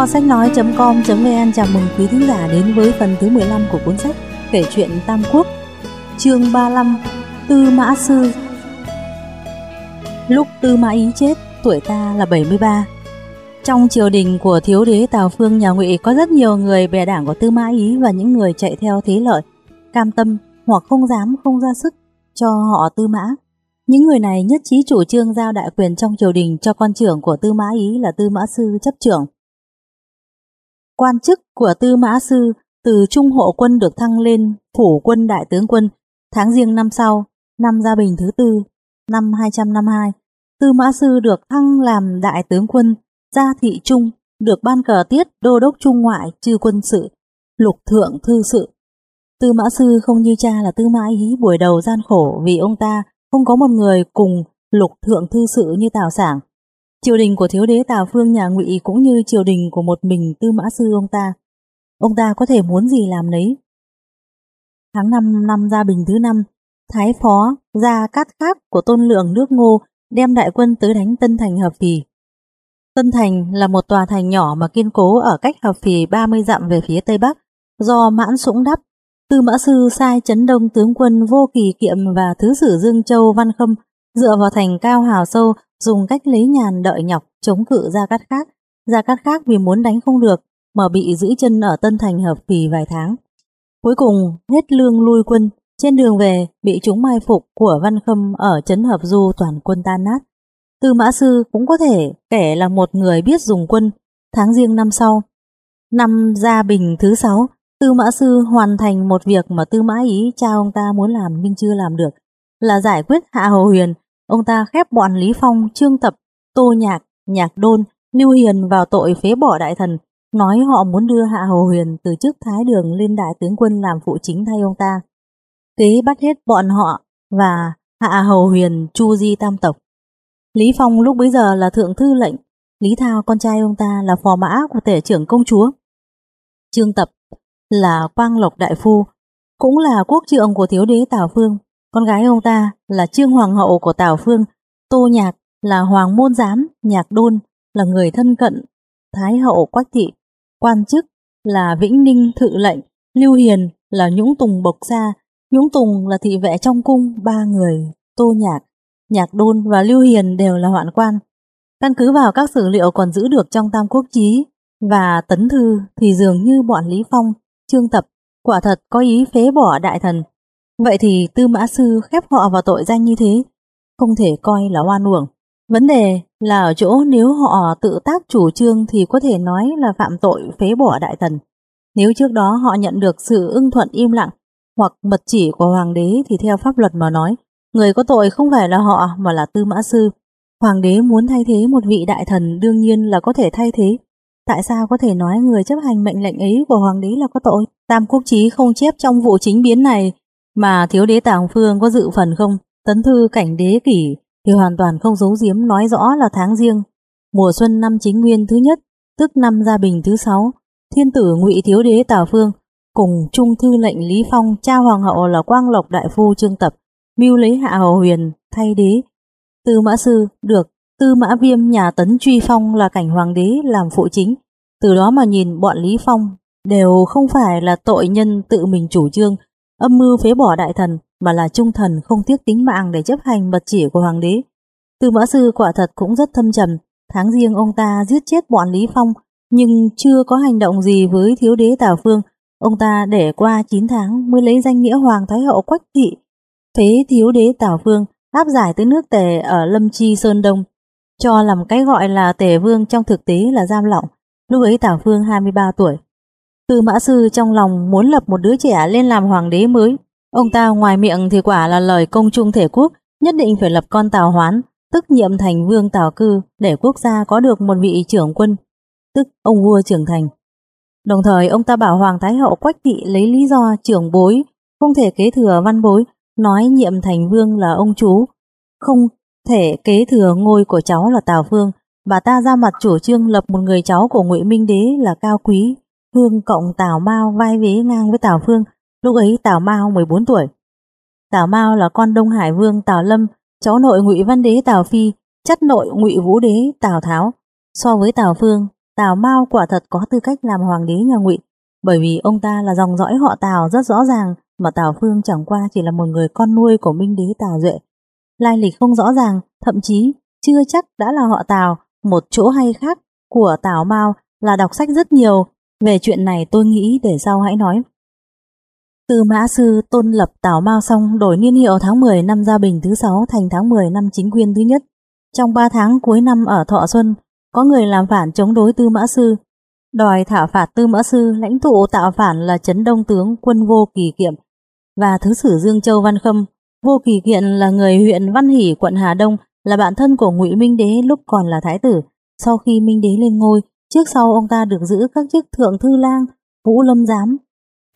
Kho sách nói.com.vn chào mừng quý thính giả đến với phần thứ 15 của cuốn sách kể chuyện Tam Quốc. Chương 35: Tư Mã Sư. Lúc Tư Mã Ý chết, tuổi ta là 73. Trong triều đình của thiếu đế Tào Phương nhà Ngụy có rất nhiều người bè đảng của Tư Mã Ý và những người chạy theo thế lợi, cam tâm hoặc không dám không ra sức cho họ Tư Mã. Những người này nhất trí chủ trương giao đại quyền trong triều đình cho con trưởng của Tư Mã Ý là Tư Mã Sư chấp trưởng. Quan chức của Tư Mã Sư từ Trung Hộ Quân được thăng lên Phủ Quân Đại Tướng Quân tháng riêng năm sau, năm Gia Bình thứ tư, năm 252. Tư Mã Sư được thăng làm Đại Tướng Quân, Gia Thị Trung, được ban cờ tiết Đô Đốc Trung Ngoại Chư Quân Sự, Lục Thượng Thư Sự. Tư Mã Sư không như cha là Tư Mã Ý buổi đầu gian khổ vì ông ta không có một người cùng Lục Thượng Thư Sự như Tào Sảng. Triều đình của thiếu đế Tào Phương nhà Ngụy cũng như triều đình của một mình Tư Mã Sư ông ta. Ông ta có thể muốn gì làm nấy. Tháng 5 năm Gia Bình thứ năm, Thái Phó gia cát khác của tôn lượng nước ngô đem đại quân tới đánh Tân Thành Hợp Phì. Tân Thành là một tòa thành nhỏ mà kiên cố ở cách Hợp Phì 30 dặm về phía Tây Bắc, do mãn sũng đắp. Tư Mã Sư sai chấn đông tướng quân Vô Kỳ Kiệm và Thứ sử Dương Châu Văn Khâm dựa vào thành cao hào sâu dùng cách lấy nhàn đợi nhọc chống cự Gia Cát Khác. Gia Cát Khác vì muốn đánh không được mà bị giữ chân ở Tân Thành Hợp Phì vài tháng. Cuối cùng hết lương lui quân, trên đường về bị chúng mai phục của Văn Khâm ở Trấn Hợp Du toàn quân tan nát. Tư Mã Sư cũng có thể kể là một người biết dùng quân. Tháng riêng năm sau, năm Gia Bình thứ sáu, Tư Mã Sư hoàn thành một việc mà Tư Mã Ý cha ông ta muốn làm nhưng chưa làm được, là giải quyết Hạ Hầu Huyền. Ông ta khép bọn Lý Phong, Trương Tập, Tô Nhạc, Nhạc Đôn, Lưu Hiền vào tội phế bỏ đại thần, nói họ muốn đưa Hạ Hầu Huyền từ chức Thái Đường lên đại tướng quân làm phụ chính thay ông ta. Kế bắt hết bọn họ và Hạ Hầu Huyền chu di tam tộc. Lý Phong lúc bấy giờ là thượng thư lệnh, Lý Thao con trai ông ta là phò mã của tể trưởng công chúa. Trương Tập là Quang Lộc Đại Phu, cũng là quốc trượng của thiếu đế Tào Phương. Con gái ông ta là Trương Hoàng hậu của Tào Phương, Tô Nhạc là Hoàng Môn Giám, Nhạc Đôn là người thân cận, Thái hậu Quách Thị, quan chức là Vĩnh Ninh Thự lệnh, Lưu Hiền là Nhũng Tùng Bộc Sa, Nhũng Tùng là thị vệ trong cung, ba người, Tô Nhạc, Nhạc Đôn và Lưu Hiền đều là hoạn quan. Căn cứ vào các sử liệu còn giữ được trong Tam Quốc Chí và Tấn Thư thì dường như bọn Lý Phong Trương Tập quả thật có ý phế bỏ đại thần. Vậy thì Tư Mã Sư khép họ vào tội danh như thế, không thể coi là oan uổng. Vấn đề là ở chỗ nếu họ tự tác chủ trương thì có thể nói là phạm tội phế bỏ đại thần. Nếu trước đó họ nhận được sự ưng thuận im lặng hoặc mật chỉ của hoàng đế thì theo pháp luật mà nói, người có tội không phải là họ mà là Tư Mã Sư. Hoàng đế muốn thay thế một vị đại thần đương nhiên là có thể thay thế, Tại sao có thể nói người chấp hành mệnh lệnh ấy của hoàng đế là có tội? Tam quốc chí không chép trong vụ chính biến này mà thiếu đế Tàng Phương có dự phần không? Tấn thư cảnh đế kỷ thì hoàn toàn không giấu giếm nói rõ là tháng riêng. Mùa xuân năm chính nguyên thứ nhất, tức năm gia bình thứ sáu, thiên tử ngụy thiếu đế Tào Phương cùng trung thư lệnh Lý Phong cha hoàng hậu là Quang Lộc đại phu Trương Tập mưu lấy hạ hầu huyền thay đế. Tư mã sư được Tư Mã Viêm nhà Tấn truy phong là cảnh hoàng đế làm phụ chính. Từ đó mà nhìn bọn Lý Phong đều không phải là tội nhân tự mình chủ trương, âm mưu phế bỏ đại thần, mà là trung thần không tiếc tính mạng để chấp hành mật chỉ của hoàng đế. Tư Mã Sư quả thật cũng rất thâm trầm, tháng riêng ông ta giết chết bọn Lý Phong, nhưng chưa có hành động gì với thiếu đế Tào Phương. Ông ta để qua 9 tháng mới lấy danh nghĩa Hoàng Thái Hậu Quách Thị, phế thiếu đế Tào Phương, áp giải tới nước tề ở Lâm Chi Sơn Đông, cho làm cái gọi là tề vương trong thực tế là giam lỏng. Lúc ấy Tào Phương 23 tuổi. Tư Mã Sư trong lòng muốn lập một đứa trẻ lên làm hoàng đế mới. Ông ta ngoài miệng thì quả là lời công trung thể quốc, nhất định phải lập con Tào Hoán, tức nhiệm thành vương Tào Cư để quốc gia có được một vị trưởng quân, tức ông vua trưởng thành. Đồng thời ông ta bảo Hoàng Thái Hậu Quách Thị lấy lý do trưởng bối, không thể kế thừa văn bối, nói nhiệm thành vương là ông chú, không thể kế thừa ngôi của cháu là Tào Phương, bà ta ra mặt chủ trương lập một người cháu của Ngụy Minh Đế là Cao Quý, Hương cộng Tào Mao vai vế ngang với Tào Phương, lúc ấy Tào Mao 14 tuổi. Tào Mao là con Đông Hải Vương Tào Lâm, cháu nội Ngụy Văn Đế Tào Phi, chất nội Ngụy Vũ Đế Tào Tháo. So với Tào Phương, Tào Mao quả thật có tư cách làm hoàng đế nhà Ngụy, bởi vì ông ta là dòng dõi họ Tào rất rõ ràng, mà Tào Phương chẳng qua chỉ là một người con nuôi của Minh đế Tào Duệ. Lai lịch không rõ ràng, thậm chí chưa chắc đã là họ Tào, một chỗ hay khác của Tào Mao là đọc sách rất nhiều, về chuyện này tôi nghĩ để sau hãy nói. Từ Mã Sư tôn lập Tào Mao xong đổi niên hiệu tháng 10 năm Gia Bình thứ 6 thành tháng 10 năm chính quyền thứ nhất. Trong 3 tháng cuối năm ở Thọ Xuân, có người làm phản chống đối Tư Mã Sư, đòi thảo phạt Tư Mã Sư, lãnh tụ tạo phản là Trấn Đông Tướng quân Vô Kỳ Kiệm và Thứ sử Dương Châu Văn Khâm. Vô Kỳ Kiện là người huyện Văn Hỷ, quận Hà Đông, là bạn thân của Ngụy Minh Đế lúc còn là thái tử. Sau khi Minh Đế lên ngôi, trước sau ông ta được giữ các chức thượng thư lang, vũ lâm giám,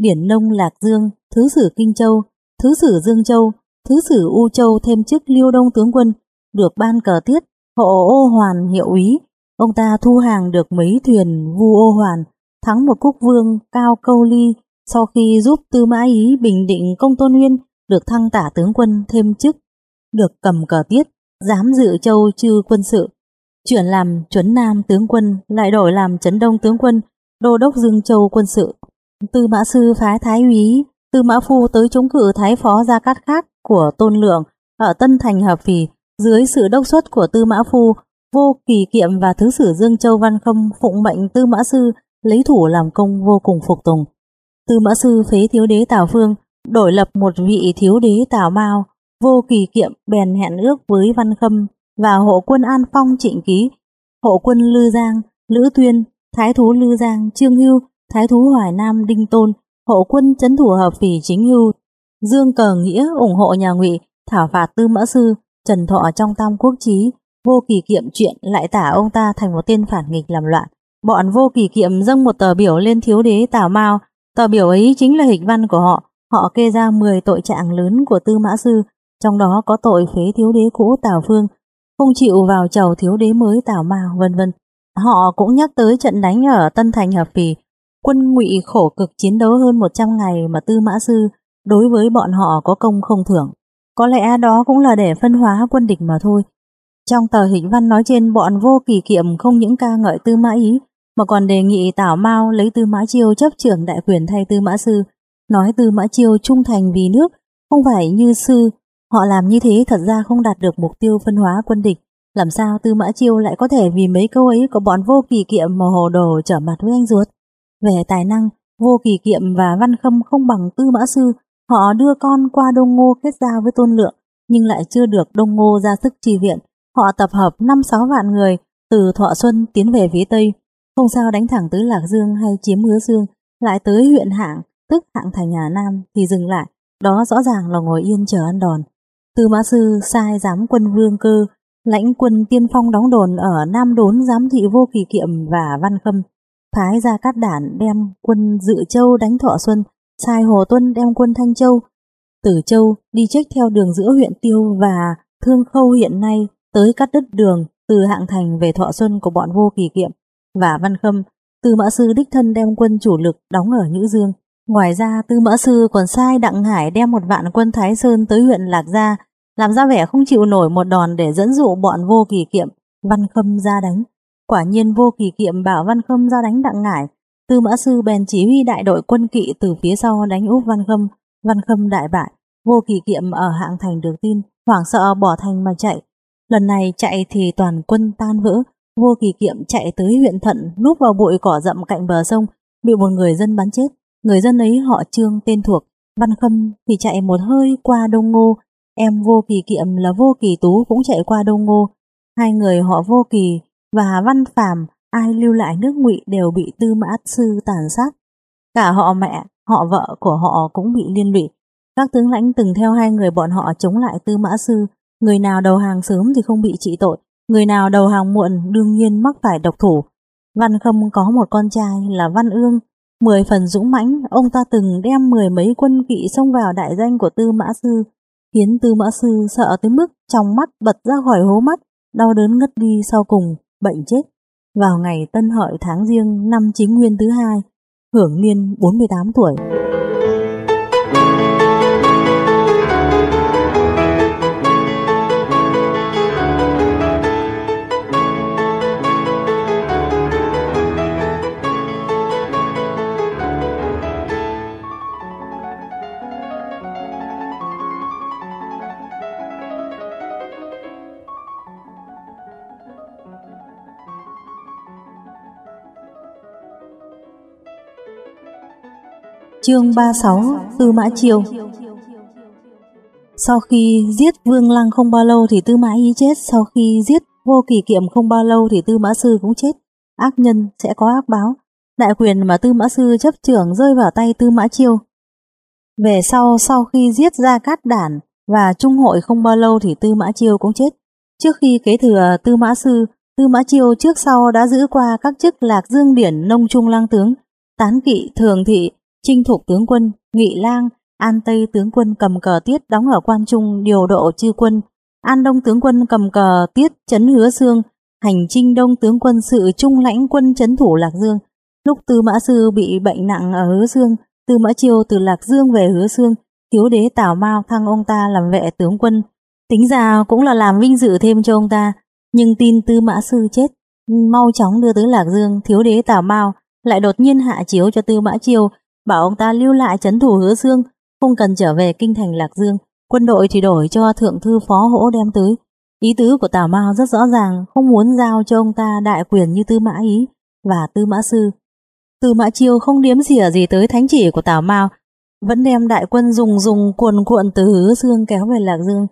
điển nông Lạc Dương, Thứ sử Kinh Châu, Thứ sử Dương Châu, Thứ sử U Châu thêm chức Liêu Đông tướng quân, được ban cờ tiết, hộ ô hoàn hiệu úy, Ông ta thu hàng được mấy thuyền vu ô hoàn, thắng một quốc vương cao câu ly sau khi giúp Tư Mã Ý bình định công tôn nguyên được thăng tả tướng quân thêm chức, được cầm cờ tiết, giám dự châu chư quân sự. Chuyển làm chuẩn nam tướng quân lại đổi làm trấn đông tướng quân, đô đốc Dương Châu quân sự. Tư Mã Sư phái Thái úy, Tư Mã Phu tới chống cự Thái phó Gia Cát Khác của Tôn Lượng ở Tân Thành Hợp Phì dưới sự đốc xuất của Tư Mã Phu Vô Kỳ Kiệm và Thứ sử Dương Châu Văn Khâm phụng mệnh Tư Mã Sư lấy thủ làm công vô cùng phục tùng. Tư Mã Sư phế thiếu đế Tào Phương, đổi lập một vị thiếu đế Tào Mao, Vô Kỳ Kiệm bèn hẹn ước với Văn Khâm và hộ quân An Phong trịnh ký, hộ quân Lư Giang, Lữ Tuyên, Thái thú Lư Giang, Trương Hưu, Thái thú Hoài Nam Đinh Tôn, hộ quân chấn thủ hợp phỉ chính hưu, Dương Cờ Nghĩa ủng hộ nhà Ngụy thảo phạt Tư Mã Sư, Trần Thọ trong Tam Quốc Chí, Vô kỳ kiệm chuyện lại tả ông ta thành một tên phản nghịch làm loạn. Bọn vô kỳ kiệm dâng một tờ biểu lên thiếu đế Tào Mao. Tờ biểu ấy chính là hịch văn của họ. Họ kê ra 10 tội trạng lớn của Tư Mã Sư, trong đó có tội phế thiếu đế cũ Tào Phương, không chịu vào chầu thiếu đế mới Tào Mao, vân vân. Họ cũng nhắc tới trận đánh ở Tân Thành Hợp Phì, quân ngụy khổ cực chiến đấu hơn 100 ngày mà Tư Mã Sư đối với bọn họ có công không thưởng. Có lẽ đó cũng là để phân hóa quân địch mà thôi. Trong tờ hình văn nói trên bọn vô kỳ kiệm không những ca ngợi Tư Mã Ý mà còn đề nghị Tảo Mao lấy Tư Mã Chiêu chấp trưởng đại quyền thay Tư Mã Sư, nói Tư Mã Chiêu trung thành vì nước, không phải như sư. Họ làm như thế thật ra không đạt được mục tiêu phân hóa quân địch. Làm sao Tư Mã Chiêu lại có thể vì mấy câu ấy của bọn vô kỳ kiệm mà hồ đồ trở mặt với anh ruột? Về tài năng, vô kỳ kiệm và văn khâm không bằng Tư Mã Sư. Họ đưa con qua Đông Ngô kết giao với Tôn Lượng, nhưng lại chưa được Đông Ngô ra sức trì viện Họ tập hợp 5-6 vạn người từ Thọ Xuân tiến về phía Tây, không sao đánh thẳng tới Lạc Dương hay chiếm Hứa Dương, lại tới huyện Hạng, tức Hạng Thành Hà Nam thì dừng lại, đó rõ ràng là ngồi yên chờ ăn đòn. Tư Mã Sư sai giám quân Vương Cơ, lãnh quân tiên phong đóng đồn ở Nam Đốn giám thị Vô Kỳ Kiệm và Văn Khâm, phái ra cát đản đem quân Dự Châu đánh Thọ Xuân, sai Hồ Tuân đem quân Thanh Châu, Tử Châu đi trách theo đường giữa huyện Tiêu và Thương Khâu hiện nay tới cắt đứt đường từ hạng thành về thọ xuân của bọn vô kỳ kiệm và văn khâm. Tư mã sư đích thân đem quân chủ lực đóng ở nhữ dương ngoài ra tư mã sư còn sai đặng hải đem một vạn quân thái sơn tới huyện lạc gia làm ra vẻ không chịu nổi một đòn để dẫn dụ bọn vô kỳ kiệm văn khâm ra đánh. Quả nhiên vô kỳ kiệm bảo văn khâm ra đánh đặng Hải tư mã sư bèn chỉ huy đại đội quân kỵ từ phía sau đánh úp văn khâm. Văn khâm đại bại vô kỳ kiệm ở hạng thành được tin hoảng sợ bỏ thành mà chạy. Lần này chạy thì toàn quân tan vỡ, vô kỳ kiệm chạy tới huyện Thận núp vào bụi cỏ rậm cạnh bờ sông, bị một người dân bắn chết. Người dân ấy họ trương tên thuộc, Văn Khâm thì chạy một hơi qua Đông Ngô, em vô kỳ kiệm là vô kỳ tú cũng chạy qua Đông Ngô. Hai người họ vô kỳ và Văn Phàm ai lưu lại nước ngụy đều bị tư mã sư tàn sát. Cả họ mẹ, họ vợ của họ cũng bị liên lụy. Các tướng lãnh từng theo hai người bọn họ chống lại tư mã sư Người nào đầu hàng sớm thì không bị trị tội, người nào đầu hàng muộn đương nhiên mắc phải độc thủ. Văn Khâm có một con trai là Văn Ương, mười phần dũng mãnh, ông ta từng đem mười mấy quân kỵ xông vào đại danh của Tư Mã Sư, khiến Tư Mã Sư sợ tới mức trong mắt bật ra khỏi hố mắt, đau đớn ngất đi sau cùng, bệnh chết. Vào ngày Tân Hợi tháng riêng năm chính nguyên thứ hai, hưởng niên 48 tuổi. Chương 36 Tư Mã Chiêu Sau khi giết Vương Lăng không bao lâu thì Tư Mã Ý chết, sau khi giết Vô Kỳ Kiệm không bao lâu thì Tư Mã Sư cũng chết. Ác nhân sẽ có ác báo. Đại quyền mà Tư Mã Sư chấp trưởng rơi vào tay Tư Mã Chiêu. Về sau, sau khi giết ra cát đản và trung hội không bao lâu thì Tư Mã Chiêu cũng chết. Trước khi kế thừa Tư Mã Sư, Tư Mã Chiêu trước sau đã giữ qua các chức Lạc Dương Điển Nông Trung Lang Tướng, Tán Kỵ Thường Thị, Trinh thuộc Tướng Quân, Nghị Lang, An Tây Tướng Quân cầm cờ tiết đóng ở quan trung điều độ chư quân, An Đông Tướng Quân cầm cờ tiết chấn hứa xương, hành trinh Đông Tướng Quân sự trung lãnh quân chấn thủ Lạc Dương. Lúc Tư Mã Sư bị bệnh nặng ở hứa xương, Tư Mã Chiêu từ Lạc Dương về hứa xương, thiếu đế Tào Mao thăng ông ta làm vệ tướng quân. Tính ra cũng là làm vinh dự thêm cho ông ta, nhưng tin Tư Mã Sư chết, mau chóng đưa tới Lạc Dương, thiếu đế Tào Mao lại đột nhiên hạ chiếu cho Tư Mã Chiêu, bảo ông ta lưu lại chấn thủ hứa dương không cần trở về kinh thành Lạc Dương, quân đội thì đổi cho thượng thư phó hỗ đem tới. Ý tứ của Tào Mao rất rõ ràng, không muốn giao cho ông ta đại quyền như Tư Mã Ý và Tư Mã Sư. Tư Mã Chiêu không điếm xỉa gì tới thánh chỉ của Tào Mao, vẫn đem đại quân dùng dùng cuồn cuộn từ hứa dương kéo về Lạc Dương.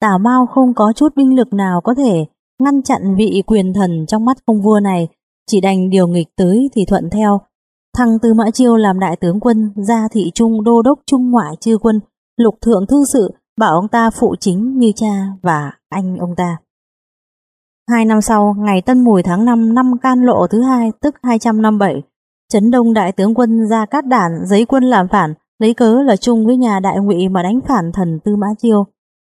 Tào Mao không có chút binh lực nào có thể ngăn chặn vị quyền thần trong mắt công vua này, chỉ đành điều nghịch tới thì thuận theo. Thăng Tư Mã Chiêu làm đại tướng quân, gia thị trung đô đốc trung ngoại chư quân, lục thượng thư sự, bảo ông ta phụ chính như cha và anh ông ta. Hai năm sau, ngày Tân Mùi tháng 5 năm can lộ thứ hai, tức 257, Trấn Đông đại tướng quân ra cát đản giấy quân làm phản, lấy cớ là chung với nhà đại ngụy mà đánh phản thần Tư Mã Chiêu.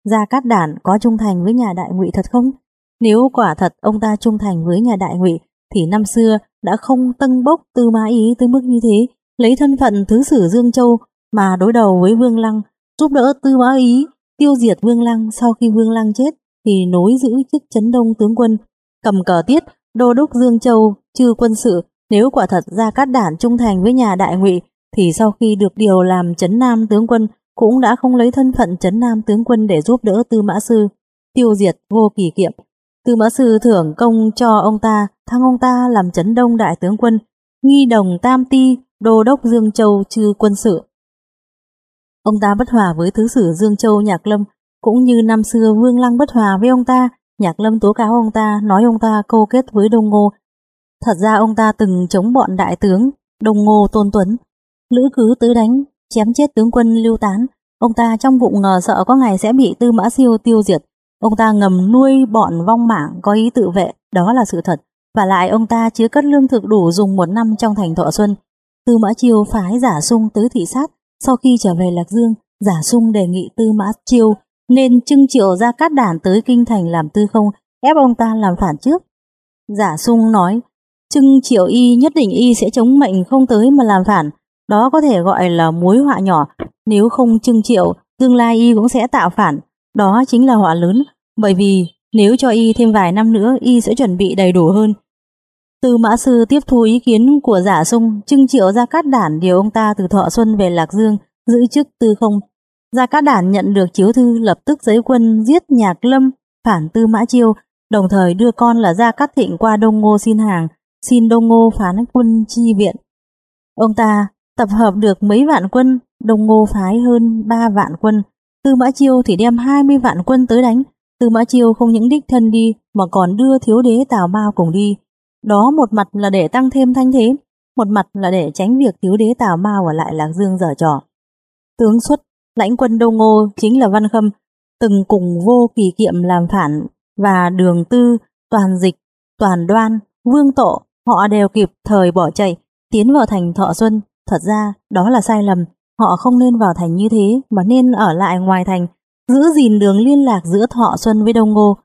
Gia Cát Đản có trung thành với nhà đại ngụy thật không? Nếu quả thật ông ta trung thành với nhà đại ngụy thì năm xưa đã không tân bốc Tư Mã Ý tới mức như thế, lấy thân phận thứ sử Dương Châu mà đối đầu với Vương Lăng, giúp đỡ Tư Mã Ý tiêu diệt Vương Lăng sau khi Vương Lăng chết thì nối giữ chức chấn đông tướng quân, cầm cờ tiết, đô đốc Dương Châu, chư quân sự. Nếu quả thật ra Cát Đản trung thành với nhà đại ngụy thì sau khi được điều làm chấn nam tướng quân cũng đã không lấy thân phận chấn nam tướng quân để giúp đỡ Tư Mã Sư, tiêu diệt vô kỳ kiệm. Tư Mã Sư thưởng công cho ông ta, thăng ông ta làm chấn đông đại tướng quân, nghi đồng tam ti, đô đốc Dương Châu trừ quân sự. Ông ta bất hòa với thứ sử Dương Châu Nhạc Lâm, cũng như năm xưa Vương Lăng bất hòa với ông ta, Nhạc Lâm tố cáo ông ta, nói ông ta câu kết với Đông Ngô. Thật ra ông ta từng chống bọn đại tướng Đông Ngô Tôn Tuấn, lữ cứ tứ đánh, chém chết tướng quân lưu tán. Ông ta trong bụng ngờ sợ có ngày sẽ bị Tư Mã Siêu tiêu diệt. Ông ta ngầm nuôi bọn vong mạng có ý tự vệ, đó là sự thật. Và lại ông ta chứa cất lương thực đủ dùng một năm trong thành Thọ Xuân. Tư Mã Chiêu phái giả sung tới thị sát. Sau khi trở về Lạc Dương, giả sung đề nghị Tư Mã Chiêu nên trưng triệu ra cát đàn tới kinh thành làm tư không, ép ông ta làm phản trước. Giả sung nói, trưng triệu y nhất định y sẽ chống mệnh không tới mà làm phản, đó có thể gọi là mối họa nhỏ, nếu không trưng triệu, tương lai y cũng sẽ tạo phản, đó chính là họa lớn, bởi vì nếu cho y thêm vài năm nữa y sẽ chuẩn bị đầy đủ hơn. Tư mã sư tiếp thu ý kiến của giả sung, trưng triệu ra cát đản điều ông ta từ Thọ Xuân về Lạc Dương, giữ chức tư không. Gia Cát Đản nhận được chiếu thư lập tức giấy quân giết Nhạc Lâm, phản Tư Mã Chiêu, đồng thời đưa con là Gia Cát Thịnh qua Đông Ngô xin hàng, xin Đông Ngô phán quân chi viện. Ông ta tập hợp được mấy vạn quân, Đông Ngô phái hơn 3 vạn quân, Tư Mã Chiêu thì đem 20 vạn quân tới đánh. Tư Mã Chiêu không những đích thân đi mà còn đưa thiếu đế Tào Mao cùng đi. Đó một mặt là để tăng thêm thanh thế, một mặt là để tránh việc thiếu đế Tào Mao ở lại Lạc Dương dở trò. Tướng xuất, lãnh quân Đông Ngô chính là Văn Khâm, từng cùng vô kỳ kiệm làm phản và đường tư, toàn dịch, toàn đoan, vương tộ, họ đều kịp thời bỏ chạy, tiến vào thành Thọ Xuân Thật ra đó là sai lầm, họ không nên vào thành như thế mà nên ở lại ngoài thành, giữ gìn đường liên lạc giữa Thọ Xuân với Đông Ngô,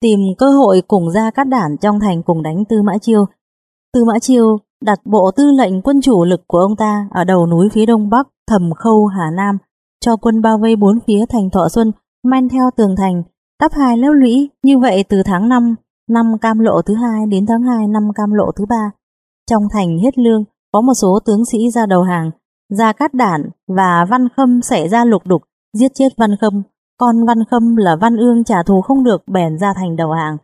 tìm cơ hội cùng ra cắt đản trong thành cùng đánh Tư Mã Chiêu. Tư Mã Chiêu đặt bộ tư lệnh quân chủ lực của ông ta ở đầu núi phía đông bắc Thầm Khâu Hà Nam, cho quân bao vây bốn phía thành Thọ Xuân, men theo tường thành, đắp hai lớp lũy, như vậy từ tháng 5 năm cam lộ thứ hai đến tháng 2 năm cam lộ thứ ba. Trong thành hết lương, có một số tướng sĩ ra đầu hàng, Gia Cát Đản và Văn Khâm xảy ra lục đục, giết chết Văn Khâm, con Văn Khâm là Văn Ương trả thù không được bèn ra thành đầu hàng.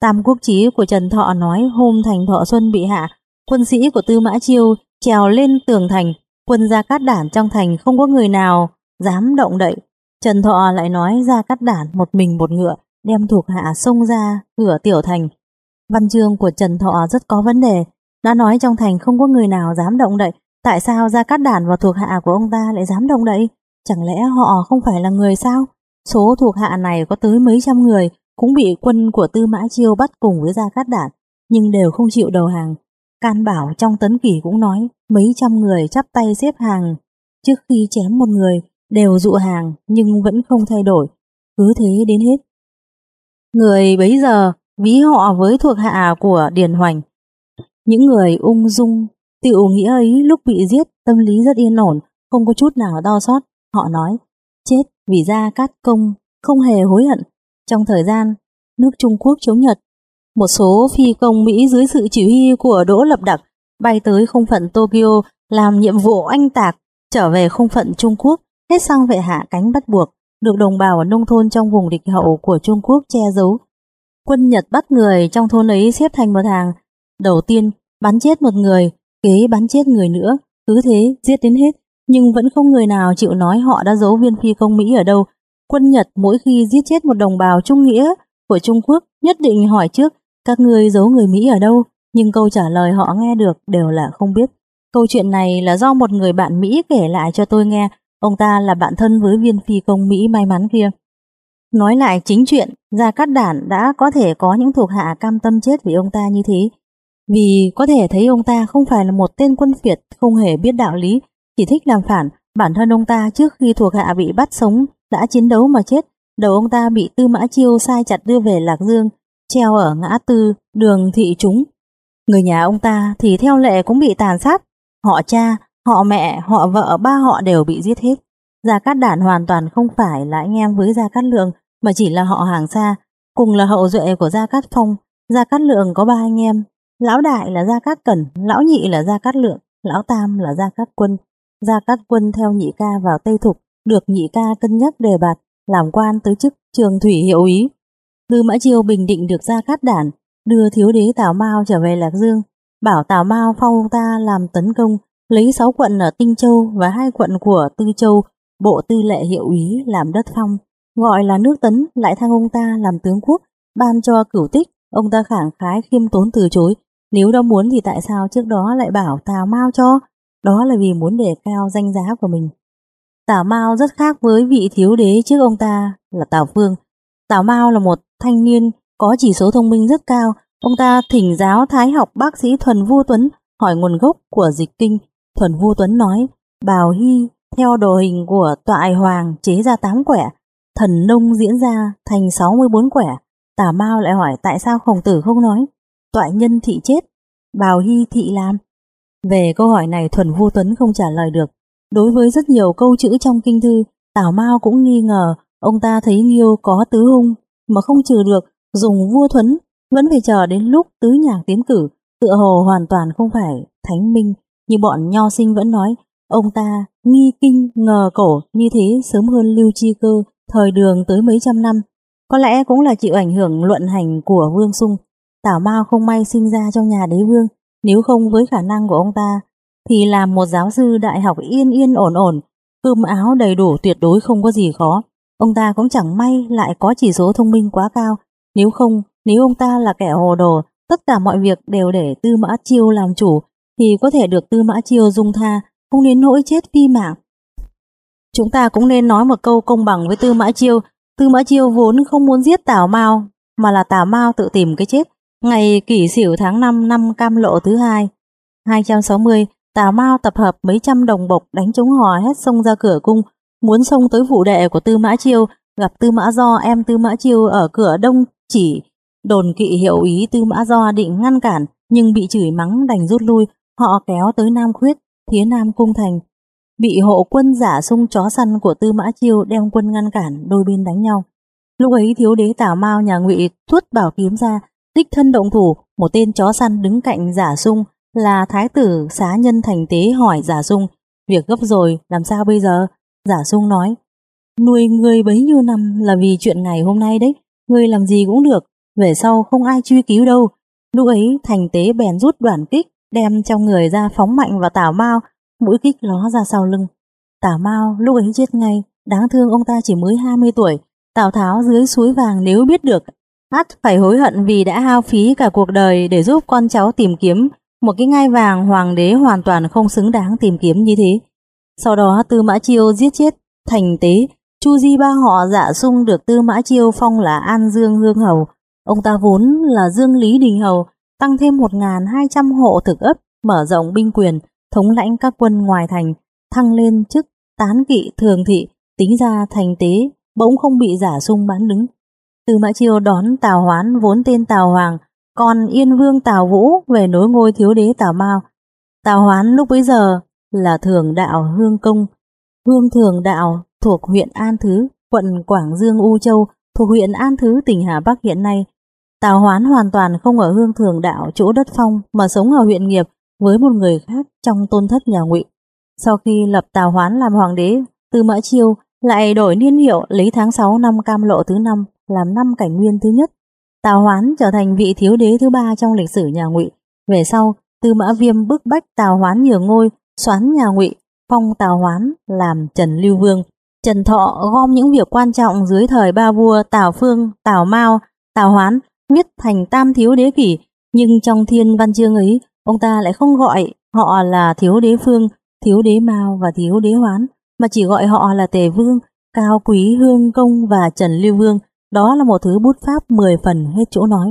Tam quốc chí của Trần Thọ nói hôm thành Thọ Xuân bị hạ, quân sĩ của Tư Mã Chiêu trèo lên tường thành, Quân Gia Cát Đản trong thành không có người nào dám động đậy. Trần Thọ lại nói Gia Cát Đản một mình một ngựa đem thuộc hạ xông ra cửa tiểu thành. Văn chương của Trần Thọ rất có vấn đề, đã nói trong thành không có người nào dám động đậy, tại sao Gia Cát Đản và thuộc hạ của ông ta lại dám động đậy? Chẳng lẽ họ không phải là người sao? Số thuộc hạ này có tới mấy trăm người, cũng bị quân của Tư Mã Chiêu bắt cùng với Gia Cát Đản, nhưng đều không chịu đầu hàng. Can Bảo trong tấn kỷ cũng nói mấy trăm người chắp tay xếp hàng trước khi chém một người đều dụ hàng nhưng vẫn không thay đổi, cứ thế đến hết. Người bấy giờ ví họ với thuộc hạ của Điền Hoành. Những người ung dung, tiểu nghĩa ấy lúc bị giết tâm lý rất yên ổn, không có chút nào đau xót. Họ nói, chết vì ra cát công, không hề hối hận. Trong thời gian, nước Trung Quốc chống Nhật, một số phi công Mỹ dưới sự chỉ huy của Đỗ Lập Đặc bay tới không phận Tokyo làm nhiệm vụ anh tạc, trở về không phận Trung Quốc, hết sang vệ hạ cánh bắt buộc, được đồng bào ở nông thôn trong vùng địch hậu của Trung Quốc che giấu. Quân Nhật bắt người trong thôn ấy xếp thành một hàng, đầu tiên bắn chết một người, kế bắn chết người nữa, cứ thế giết đến hết, nhưng vẫn không người nào chịu nói họ đã giấu viên phi công Mỹ ở đâu. Quân Nhật mỗi khi giết chết một đồng bào trung nghĩa của Trung Quốc nhất định hỏi trước các ngươi giấu người Mỹ ở đâu, nhưng câu trả lời họ nghe được đều là không biết. Câu chuyện này là do một người bạn Mỹ kể lại cho tôi nghe, ông ta là bạn thân với viên phi công Mỹ may mắn kia. Nói lại chính chuyện, Gia Cát Đản đã có thể có những thuộc hạ cam tâm chết vì ông ta như thế. Vì có thể thấy ông ta không phải là một tên quân phiệt không hề biết đạo lý, chỉ thích làm phản, bản thân ông ta trước khi thuộc hạ bị bắt sống đã chiến đấu mà chết, đầu ông ta bị Tư Mã Chiêu sai chặt đưa về Lạc Dương, treo ở ngã tư đường thị chúng. Người nhà ông ta thì theo lệ cũng bị tàn sát, họ cha, họ mẹ, họ vợ, ba họ đều bị giết hết. Gia Cát Đản hoàn toàn không phải là anh em với Gia Cát Lượng mà chỉ là họ hàng xa, cùng là hậu duệ của Gia Cát Phong. Gia Cát Lượng có ba anh em, lão đại là Gia Cát Cẩn, lão nhị là Gia Cát Lượng, lão tam là Gia Cát Quân. Gia Cát Quân theo nhị ca vào Tây Thục, được nhị ca cân nhắc đề bạt, làm quan tới chức trường thủy hiệu ý. Tư Mã Chiêu bình định được Gia Cát Đản, đưa thiếu đế Tào Mao trở về Lạc Dương, bảo Tào Mao phong ông ta làm tấn công, lấy 6 quận ở Tinh Châu và hai quận của Tư Châu, bộ tư lệ hiệu ý làm đất phong, gọi là nước tấn lại thăng ông ta làm tướng quốc, ban cho cửu tích, ông ta khẳng khái khiêm tốn từ chối, nếu đã muốn thì tại sao trước đó lại bảo Tào Mao cho, đó là vì muốn đề cao danh giá của mình. Tào Mao rất khác với vị thiếu đế trước ông ta là Tào Phương. Tào Mao là một thanh niên có chỉ số thông minh rất cao, ông ta thỉnh giáo thái học bác sĩ Thuần Vu Tuấn hỏi nguồn gốc của dịch kinh. Thuần Vu Tuấn nói, Bào Hy theo đồ hình của toại hoàng chế ra 8 quẻ, thần nông diễn ra thành 64 quẻ. Tả Mao lại hỏi tại sao khổng tử không nói, toại nhân thị chết, bào hy thị làm. Về câu hỏi này Thuần Vu Tuấn không trả lời được. Đối với rất nhiều câu chữ trong kinh thư, Tảo Mao cũng nghi ngờ ông ta thấy Nghiêu có tứ hung mà không trừ được dùng vua thuấn vẫn phải chờ đến lúc tứ nhạc tiến cử tựa hồ hoàn toàn không phải thánh minh như bọn nho sinh vẫn nói ông ta nghi kinh ngờ cổ như thế sớm hơn lưu chi cơ thời đường tới mấy trăm năm có lẽ cũng là chịu ảnh hưởng luận hành của vương sung tảo mao không may sinh ra trong nhà đế vương nếu không với khả năng của ông ta thì làm một giáo sư đại học yên yên ổn ổn cơm áo đầy đủ tuyệt đối không có gì khó ông ta cũng chẳng may lại có chỉ số thông minh quá cao nếu không, nếu ông ta là kẻ hồ đồ, tất cả mọi việc đều để Tư Mã Chiêu làm chủ, thì có thể được Tư Mã Chiêu dung tha, không đến nỗi chết phi mạng. Chúng ta cũng nên nói một câu công bằng với Tư Mã Chiêu. Tư Mã Chiêu vốn không muốn giết Tào Mao, mà là Tào Mao tự tìm cái chết. Ngày kỷ sửu tháng 5 năm cam lộ thứ hai, 260, Tào Mao tập hợp mấy trăm đồng bộc đánh chống hò hết xông ra cửa cung, muốn xông tới vụ đệ của Tư Mã Chiêu, gặp Tư Mã Do em Tư Mã Chiêu ở cửa đông chỉ đồn kỵ hiệu ý Tư Mã Do định ngăn cản nhưng bị chửi mắng đành rút lui, họ kéo tới Nam Khuyết, phía Nam Cung Thành. Bị hộ quân giả sung chó săn của Tư Mã Chiêu đem quân ngăn cản, đôi bên đánh nhau. Lúc ấy thiếu đế Tào Mao nhà Ngụy thuất bảo kiếm ra, đích thân động thủ, một tên chó săn đứng cạnh giả sung là thái tử xá nhân thành tế hỏi giả sung, việc gấp rồi, làm sao bây giờ? Giả sung nói, nuôi người bấy nhiêu năm là vì chuyện ngày hôm nay đấy, ngươi làm gì cũng được, về sau không ai truy cứu đâu. Lúc ấy thành tế bèn rút đoàn kích, đem trong người ra phóng mạnh vào tảo mao, mũi kích ló ra sau lưng. tả Mao lúc ấy chết ngay, đáng thương ông ta chỉ mới 20 tuổi. Tào Tháo dưới suối vàng nếu biết được, hát phải hối hận vì đã hao phí cả cuộc đời để giúp con cháu tìm kiếm một cái ngai vàng hoàng đế hoàn toàn không xứng đáng tìm kiếm như thế. Sau đó Tư Mã Chiêu giết chết thành tế, Chu Di ba họ dạ sung được Tư Mã Chiêu phong là An Dương Hương Hầu. Ông ta vốn là Dương Lý Đình Hầu, tăng thêm 1.200 hộ thực ấp, mở rộng binh quyền, thống lãnh các quân ngoài thành, thăng lên chức tán kỵ thường thị, tính ra thành tế, bỗng không bị giả sung bán đứng. Từ Mã Chiêu đón Tào Hoán vốn tên Tào Hoàng, còn Yên Vương Tào Vũ về nối ngôi thiếu đế Tào Mao. Tào Hoán lúc bấy giờ là thường đạo Hương Công, Hương Thường Đạo thuộc huyện An Thứ, quận Quảng Dương U Châu, thuộc huyện An Thứ tỉnh Hà Bắc hiện nay. Tào Hoán hoàn toàn không ở Hương Thường Đạo chỗ đất phong mà sống ở huyện Nghiệp với một người khác trong tôn thất nhà Ngụy. Sau khi lập Tào Hoán làm hoàng đế, Tư Mã Chiêu lại đổi niên hiệu lấy tháng 6 năm Cam Lộ thứ năm làm năm cảnh nguyên thứ nhất. Tào Hoán trở thành vị thiếu đế thứ ba trong lịch sử nhà Ngụy. Về sau, Tư Mã Viêm bức bách Tào Hoán nhường ngôi, xoán nhà Ngụy, phong Tào Hoán làm Trần Lưu Vương. Trần Thọ gom những việc quan trọng dưới thời ba vua Tào Phương, Tào Mao, Tào Hoán viết thành Tam Thiếu Đế Kỷ, nhưng trong thiên văn chương ấy, ông ta lại không gọi họ là Thiếu Đế Phương, Thiếu Đế Mao và Thiếu Đế Hoán, mà chỉ gọi họ là Tề Vương, Cao Quý Hương Công và Trần Lưu Vương. Đó là một thứ bút pháp 10 phần hết chỗ nói.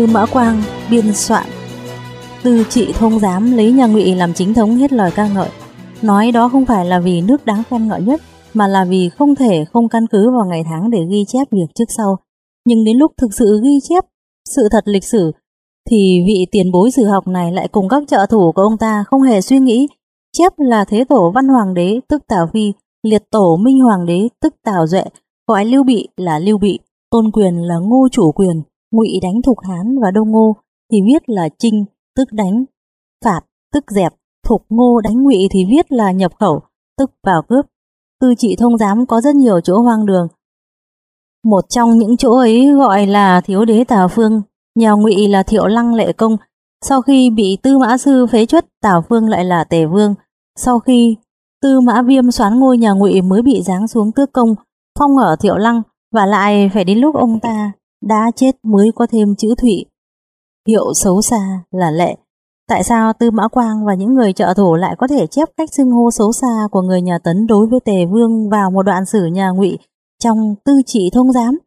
Tư Mã Quang biên soạn. Tư trị thông giám lấy nhà ngụy làm chính thống hết lời ca ngợi. Nói đó không phải là vì nước đáng khen ngợi nhất, Mà là vì không thể không căn cứ vào ngày tháng để ghi chép việc trước sau. Nhưng đến lúc thực sự ghi chép sự thật lịch sử, Thì vị tiền bối sử học này lại cùng các trợ thủ của ông ta không hề suy nghĩ. Chép là thế tổ văn hoàng đế, tức Tào Phi, Liệt tổ minh hoàng đế, tức Tào Duệ, Gọi lưu bị là lưu bị, Tôn quyền là ngô chủ quyền ngụy đánh thục hán và đông ngô thì viết là trinh tức đánh. Phạt, tức dẹp. Thục ngô đánh ngụy thì viết là nhập khẩu, tức vào cướp. Tư trị thông giám có rất nhiều chỗ hoang đường. Một trong những chỗ ấy gọi là thiếu đế tào phương. Nhà ngụy là thiệu lăng lệ công. Sau khi bị tư mã sư phế chuất, tào phương lại là tề vương. Sau khi tư mã viêm xoán ngôi nhà ngụy mới bị giáng xuống tước công, phong ở thiệu lăng và lại phải đến lúc ông ta đã chết mới có thêm chữ Thụy. Hiệu xấu xa là lệ. Tại sao Tư Mã Quang và những người trợ thủ lại có thể chép cách xưng hô xấu xa của người nhà Tấn đối với Tề Vương vào một đoạn sử nhà Ngụy trong tư trị thông giám?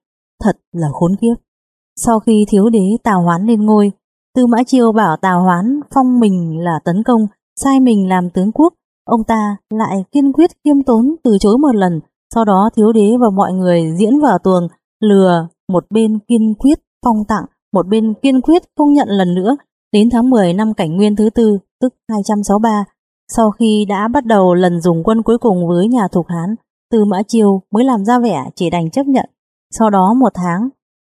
Thật là khốn kiếp. Sau khi thiếu đế Tào Hoán lên ngôi, Tư Mã Chiêu bảo Tào Hoán phong mình là tấn công, sai mình làm tướng quốc. Ông ta lại kiên quyết kiêm tốn từ chối một lần, sau đó thiếu đế và mọi người diễn vào tuồng, lừa một bên kiên quyết phong tặng, một bên kiên quyết không nhận lần nữa. Đến tháng 10 năm cảnh nguyên thứ tư, tức 263, sau khi đã bắt đầu lần dùng quân cuối cùng với nhà Thục Hán, Tư Mã Chiêu mới làm ra vẻ chỉ đành chấp nhận. Sau đó một tháng,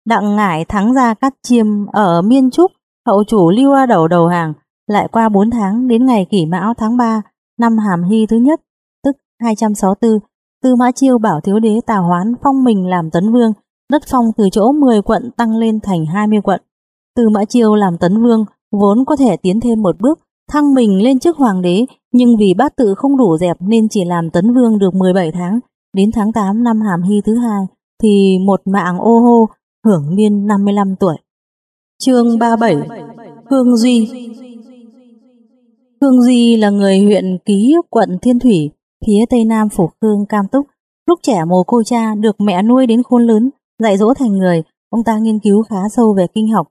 Đặng Ngải thắng ra cắt chiêm ở Miên Trúc, hậu chủ lưu ra đầu đầu hàng, lại qua 4 tháng đến ngày kỷ mão tháng 3 năm Hàm Hy thứ nhất, tức 264, Tư Mã Chiêu bảo thiếu đế Tào Hoán phong mình làm tấn vương, đất phong từ chỗ 10 quận tăng lên thành 20 quận. Từ Mã Chiêu làm tấn vương, vốn có thể tiến thêm một bước, thăng mình lên chức hoàng đế, nhưng vì bát tự không đủ dẹp nên chỉ làm tấn vương được 17 tháng. Đến tháng 8 năm Hàm Hy thứ hai, thì một mạng ô hô, hưởng niên 55 tuổi. Chương 37 Hương Duy Hương Duy là người huyện Ký, quận Thiên Thủy, phía tây nam phủ Khương Cam Túc. Lúc trẻ mồ cô cha được mẹ nuôi đến khôn lớn, Dạy dỗ thành người, ông ta nghiên cứu khá sâu về kinh học.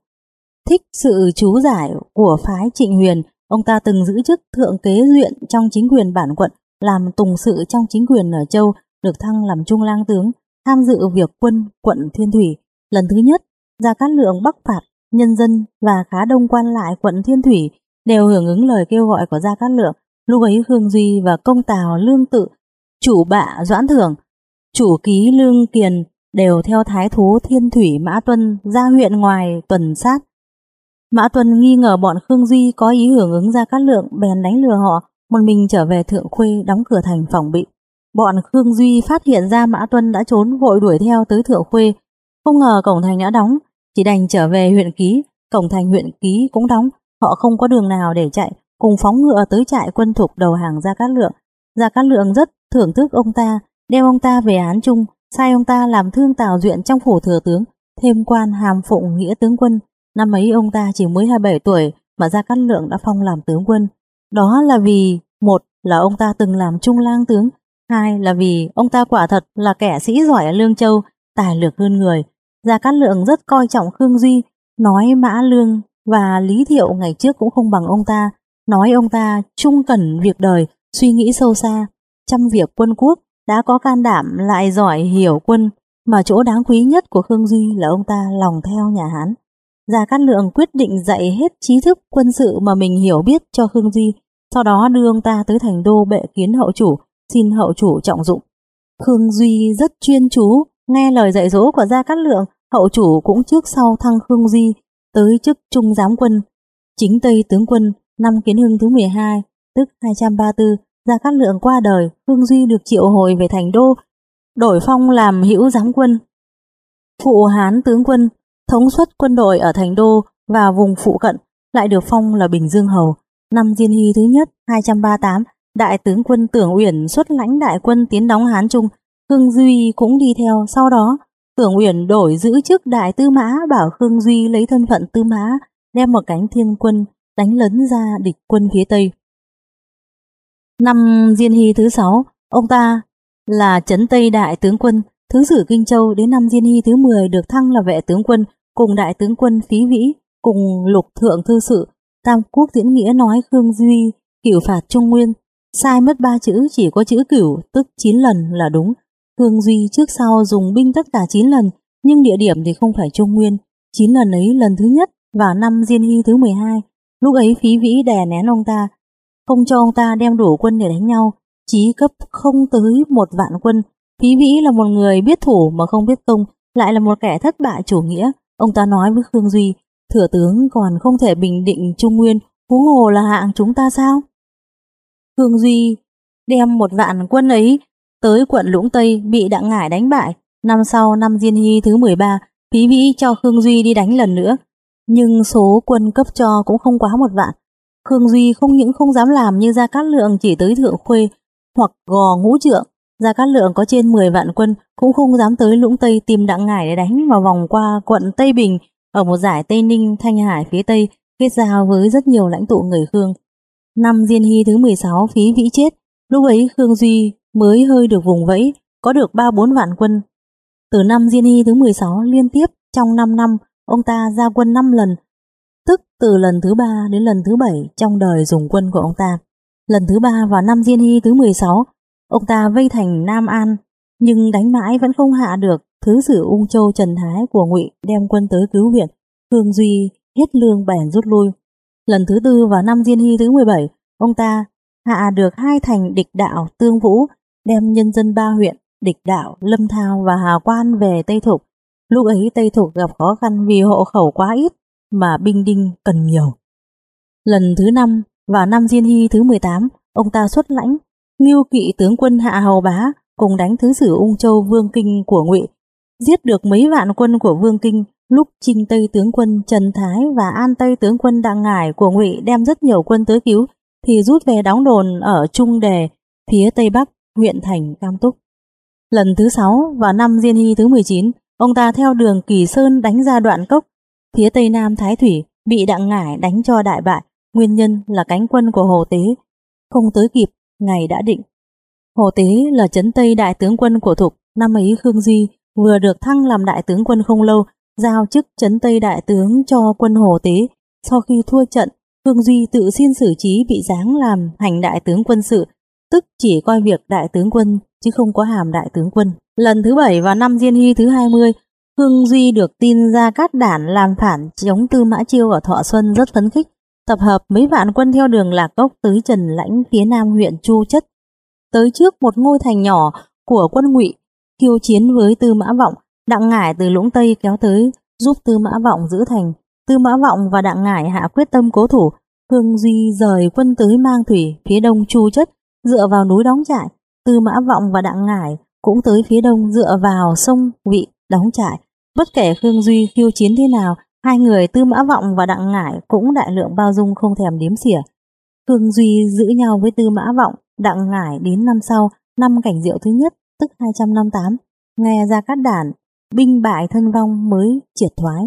Thích sự chú giải của phái trịnh huyền, ông ta từng giữ chức thượng kế luyện trong chính quyền bản quận, làm tùng sự trong chính quyền ở Châu, được thăng làm trung lang tướng, tham dự việc quân quận Thiên Thủy. Lần thứ nhất, Gia Cát Lượng bắc phạt, nhân dân và khá đông quan lại quận Thiên Thủy đều hưởng ứng lời kêu gọi của Gia Cát Lượng, Lúc ấy Khương Duy và công tào Lương Tự, chủ bạ Doãn Thưởng, chủ ký Lương Kiền đều theo thái thú Thiên Thủy Mã Tuân ra huyện ngoài tuần sát. Mã Tuân nghi ngờ bọn Khương Duy có ý hưởng ứng ra cát lượng bèn đánh lừa họ, một mình trở về Thượng Khuê đóng cửa thành phòng bị. Bọn Khương Duy phát hiện ra Mã Tuân đã trốn vội đuổi theo tới Thượng Khuê, không ngờ cổng thành đã đóng, chỉ đành trở về huyện Ký, cổng thành huyện Ký cũng đóng, họ không có đường nào để chạy, cùng phóng ngựa tới trại quân thục đầu hàng Gia Cát Lượng. Gia Cát Lượng rất thưởng thức ông ta, đem ông ta về án chung, sai ông ta làm thương tào duyện trong phủ thừa tướng, thêm quan hàm phụng nghĩa tướng quân. Năm ấy ông ta chỉ mới 27 tuổi mà Gia Cát Lượng đã phong làm tướng quân. Đó là vì, một là ông ta từng làm trung lang tướng, hai là vì ông ta quả thật là kẻ sĩ giỏi ở Lương Châu, tài lược hơn người. Gia Cát Lượng rất coi trọng Khương Duy, nói Mã Lương và Lý Thiệu ngày trước cũng không bằng ông ta, nói ông ta trung cẩn việc đời, suy nghĩ sâu xa, trăm việc quân quốc, đã có can đảm lại giỏi hiểu quân, mà chỗ đáng quý nhất của Khương Duy là ông ta lòng theo nhà Hán. Gia Cát Lượng quyết định dạy hết trí thức quân sự mà mình hiểu biết cho Khương Duy, sau đó đưa ông ta tới thành đô bệ kiến hậu chủ, xin hậu chủ trọng dụng. Khương Duy rất chuyên chú, nghe lời dạy dỗ của Gia Cát Lượng, hậu chủ cũng trước sau thăng Khương Duy tới chức trung giám quân, chính Tây tướng quân năm Kiến Hưng thứ 12, tức 234, Gia Cát Lượng qua đời, Khương Duy được triệu hồi về thành đô, đổi phong làm hữu giám quân. Phụ Hán tướng quân, thống suất quân đội ở thành đô và vùng phụ cận, lại được phong là Bình Dương Hầu. Năm Diên Hy thứ nhất, 238, đại tướng quân Tưởng Uyển xuất lãnh đại quân tiến đóng Hán Trung, Khương Duy cũng đi theo sau đó. Tưởng Uyển đổi giữ chức đại tư mã bảo Khương Duy lấy thân phận tư mã, đem một cánh thiên quân đánh lấn ra địch quân phía Tây. Năm Diên Hy thứ sáu, ông ta là Trấn Tây Đại tướng quân, thứ sử Kinh Châu đến năm Diên Hy thứ 10 được thăng là vệ tướng quân, cùng đại tướng quân Phí Vĩ, cùng lục thượng thư sự, Tam Quốc diễn nghĩa nói Khương Duy cửu phạt Trung Nguyên, sai mất ba chữ chỉ có chữ cửu tức 9 lần là đúng. Khương Duy trước sau dùng binh tất cả 9 lần, nhưng địa điểm thì không phải Trung Nguyên. 9 lần ấy lần thứ nhất vào năm Diên Hy thứ 12, lúc ấy Phí Vĩ đè nén ông ta, không cho ông ta đem đủ quân để đánh nhau, chí cấp không tới một vạn quân. Phí Vĩ là một người biết thủ mà không biết công, lại là một kẻ thất bại chủ nghĩa. Ông ta nói với Khương Duy, thừa tướng còn không thể bình định Trung Nguyên, huống hồ là hạng chúng ta sao? Khương Duy đem một vạn quân ấy tới quận Lũng Tây bị Đặng Ngải đánh bại. Năm sau năm Diên Hy thứ 13, Phí Vĩ cho Khương Duy đi đánh lần nữa. Nhưng số quân cấp cho cũng không quá một vạn. Khương Duy không những không dám làm như Gia Cát Lượng chỉ tới Thượng Khuê hoặc gò ngũ trượng. Gia Cát Lượng có trên 10 vạn quân cũng không dám tới Lũng Tây tìm Đặng Ngải để đánh mà vòng qua quận Tây Bình ở một giải Tây Ninh Thanh Hải phía Tây kết giao với rất nhiều lãnh tụ người Khương. Năm Diên Hy thứ 16 phí vĩ chết, lúc ấy Khương Duy mới hơi được vùng vẫy, có được 3-4 vạn quân. Từ năm Diên Hy thứ 16 liên tiếp trong 5 năm, ông ta ra quân 5 lần, tức từ lần thứ ba đến lần thứ bảy trong đời dùng quân của ông ta. Lần thứ ba vào năm Diên Hy thứ 16, ông ta vây thành Nam An, nhưng đánh mãi vẫn không hạ được thứ sử ung châu Trần Thái của Ngụy đem quân tới cứu viện. Hương Duy hết lương bèn rút lui. Lần thứ tư vào năm Diên Hy thứ 17, ông ta hạ được hai thành địch đạo Tương Vũ, đem nhân dân ba huyện địch đạo Lâm Thao và Hà Quan về Tây Thục. Lúc ấy Tây Thục gặp khó khăn vì hộ khẩu quá ít mà binh đinh cần nhiều. Lần thứ năm vào năm Diên Hy thứ 18, ông ta xuất lãnh Ngưu Kỵ tướng quân Hạ Hầu Bá cùng đánh thứ sử Ung Châu Vương Kinh của Ngụy, giết được mấy vạn quân của Vương Kinh Lúc Trinh Tây tướng quân Trần Thái và An Tây tướng quân Đặng Ngải của Ngụy đem rất nhiều quân tới cứu, thì rút về đóng đồn ở Trung Đề, phía Tây Bắc, huyện thành Cam Túc. Lần thứ sáu vào năm Diên Hy thứ 19, ông ta theo đường Kỳ Sơn đánh ra đoạn cốc, phía Tây Nam Thái Thủy bị Đặng Ngải đánh cho đại bại, nguyên nhân là cánh quân của Hồ Tế, không tới kịp, ngày đã định. Hồ Tế là chấn Tây đại tướng quân của Thục, năm ấy Khương Duy vừa được thăng làm đại tướng quân không lâu giao chức chấn Tây Đại tướng cho quân Hồ Tế. Sau khi thua trận, Khương Duy tự xin xử trí bị giáng làm hành đại tướng quân sự, tức chỉ coi việc đại tướng quân chứ không có hàm đại tướng quân. Lần thứ bảy vào năm Diên Hy thứ 20, Hương Duy được tin ra cát đản làm phản chống Tư Mã Chiêu ở Thọ Xuân rất phấn khích. tập hợp mấy vạn quân theo đường Lạc Cốc tới Trần Lãnh phía nam huyện Chu Chất, tới trước một ngôi thành nhỏ của quân Ngụy, khiêu chiến với Tư Mã Vọng, Đặng Ngải từ Lũng Tây kéo tới giúp Tư Mã Vọng giữ thành. Tư Mã Vọng và Đặng Ngải hạ quyết tâm cố thủ, Hương Duy rời quân tới Mang Thủy phía đông Chu Chất, dựa vào núi đóng trại. Tư Mã Vọng và Đặng Ngải cũng tới phía đông dựa vào sông Vị đóng trại. Bất kể Khương Duy khiêu chiến thế nào, hai người Tư Mã Vọng và Đặng Ngải cũng đại lượng bao dung không thèm đếm xỉa. Khương Duy giữ nhau với Tư Mã Vọng, Đặng Ngải đến năm sau, năm cảnh diệu thứ nhất, tức 258, nghe ra cát đản, binh bại thân vong mới triệt thoái.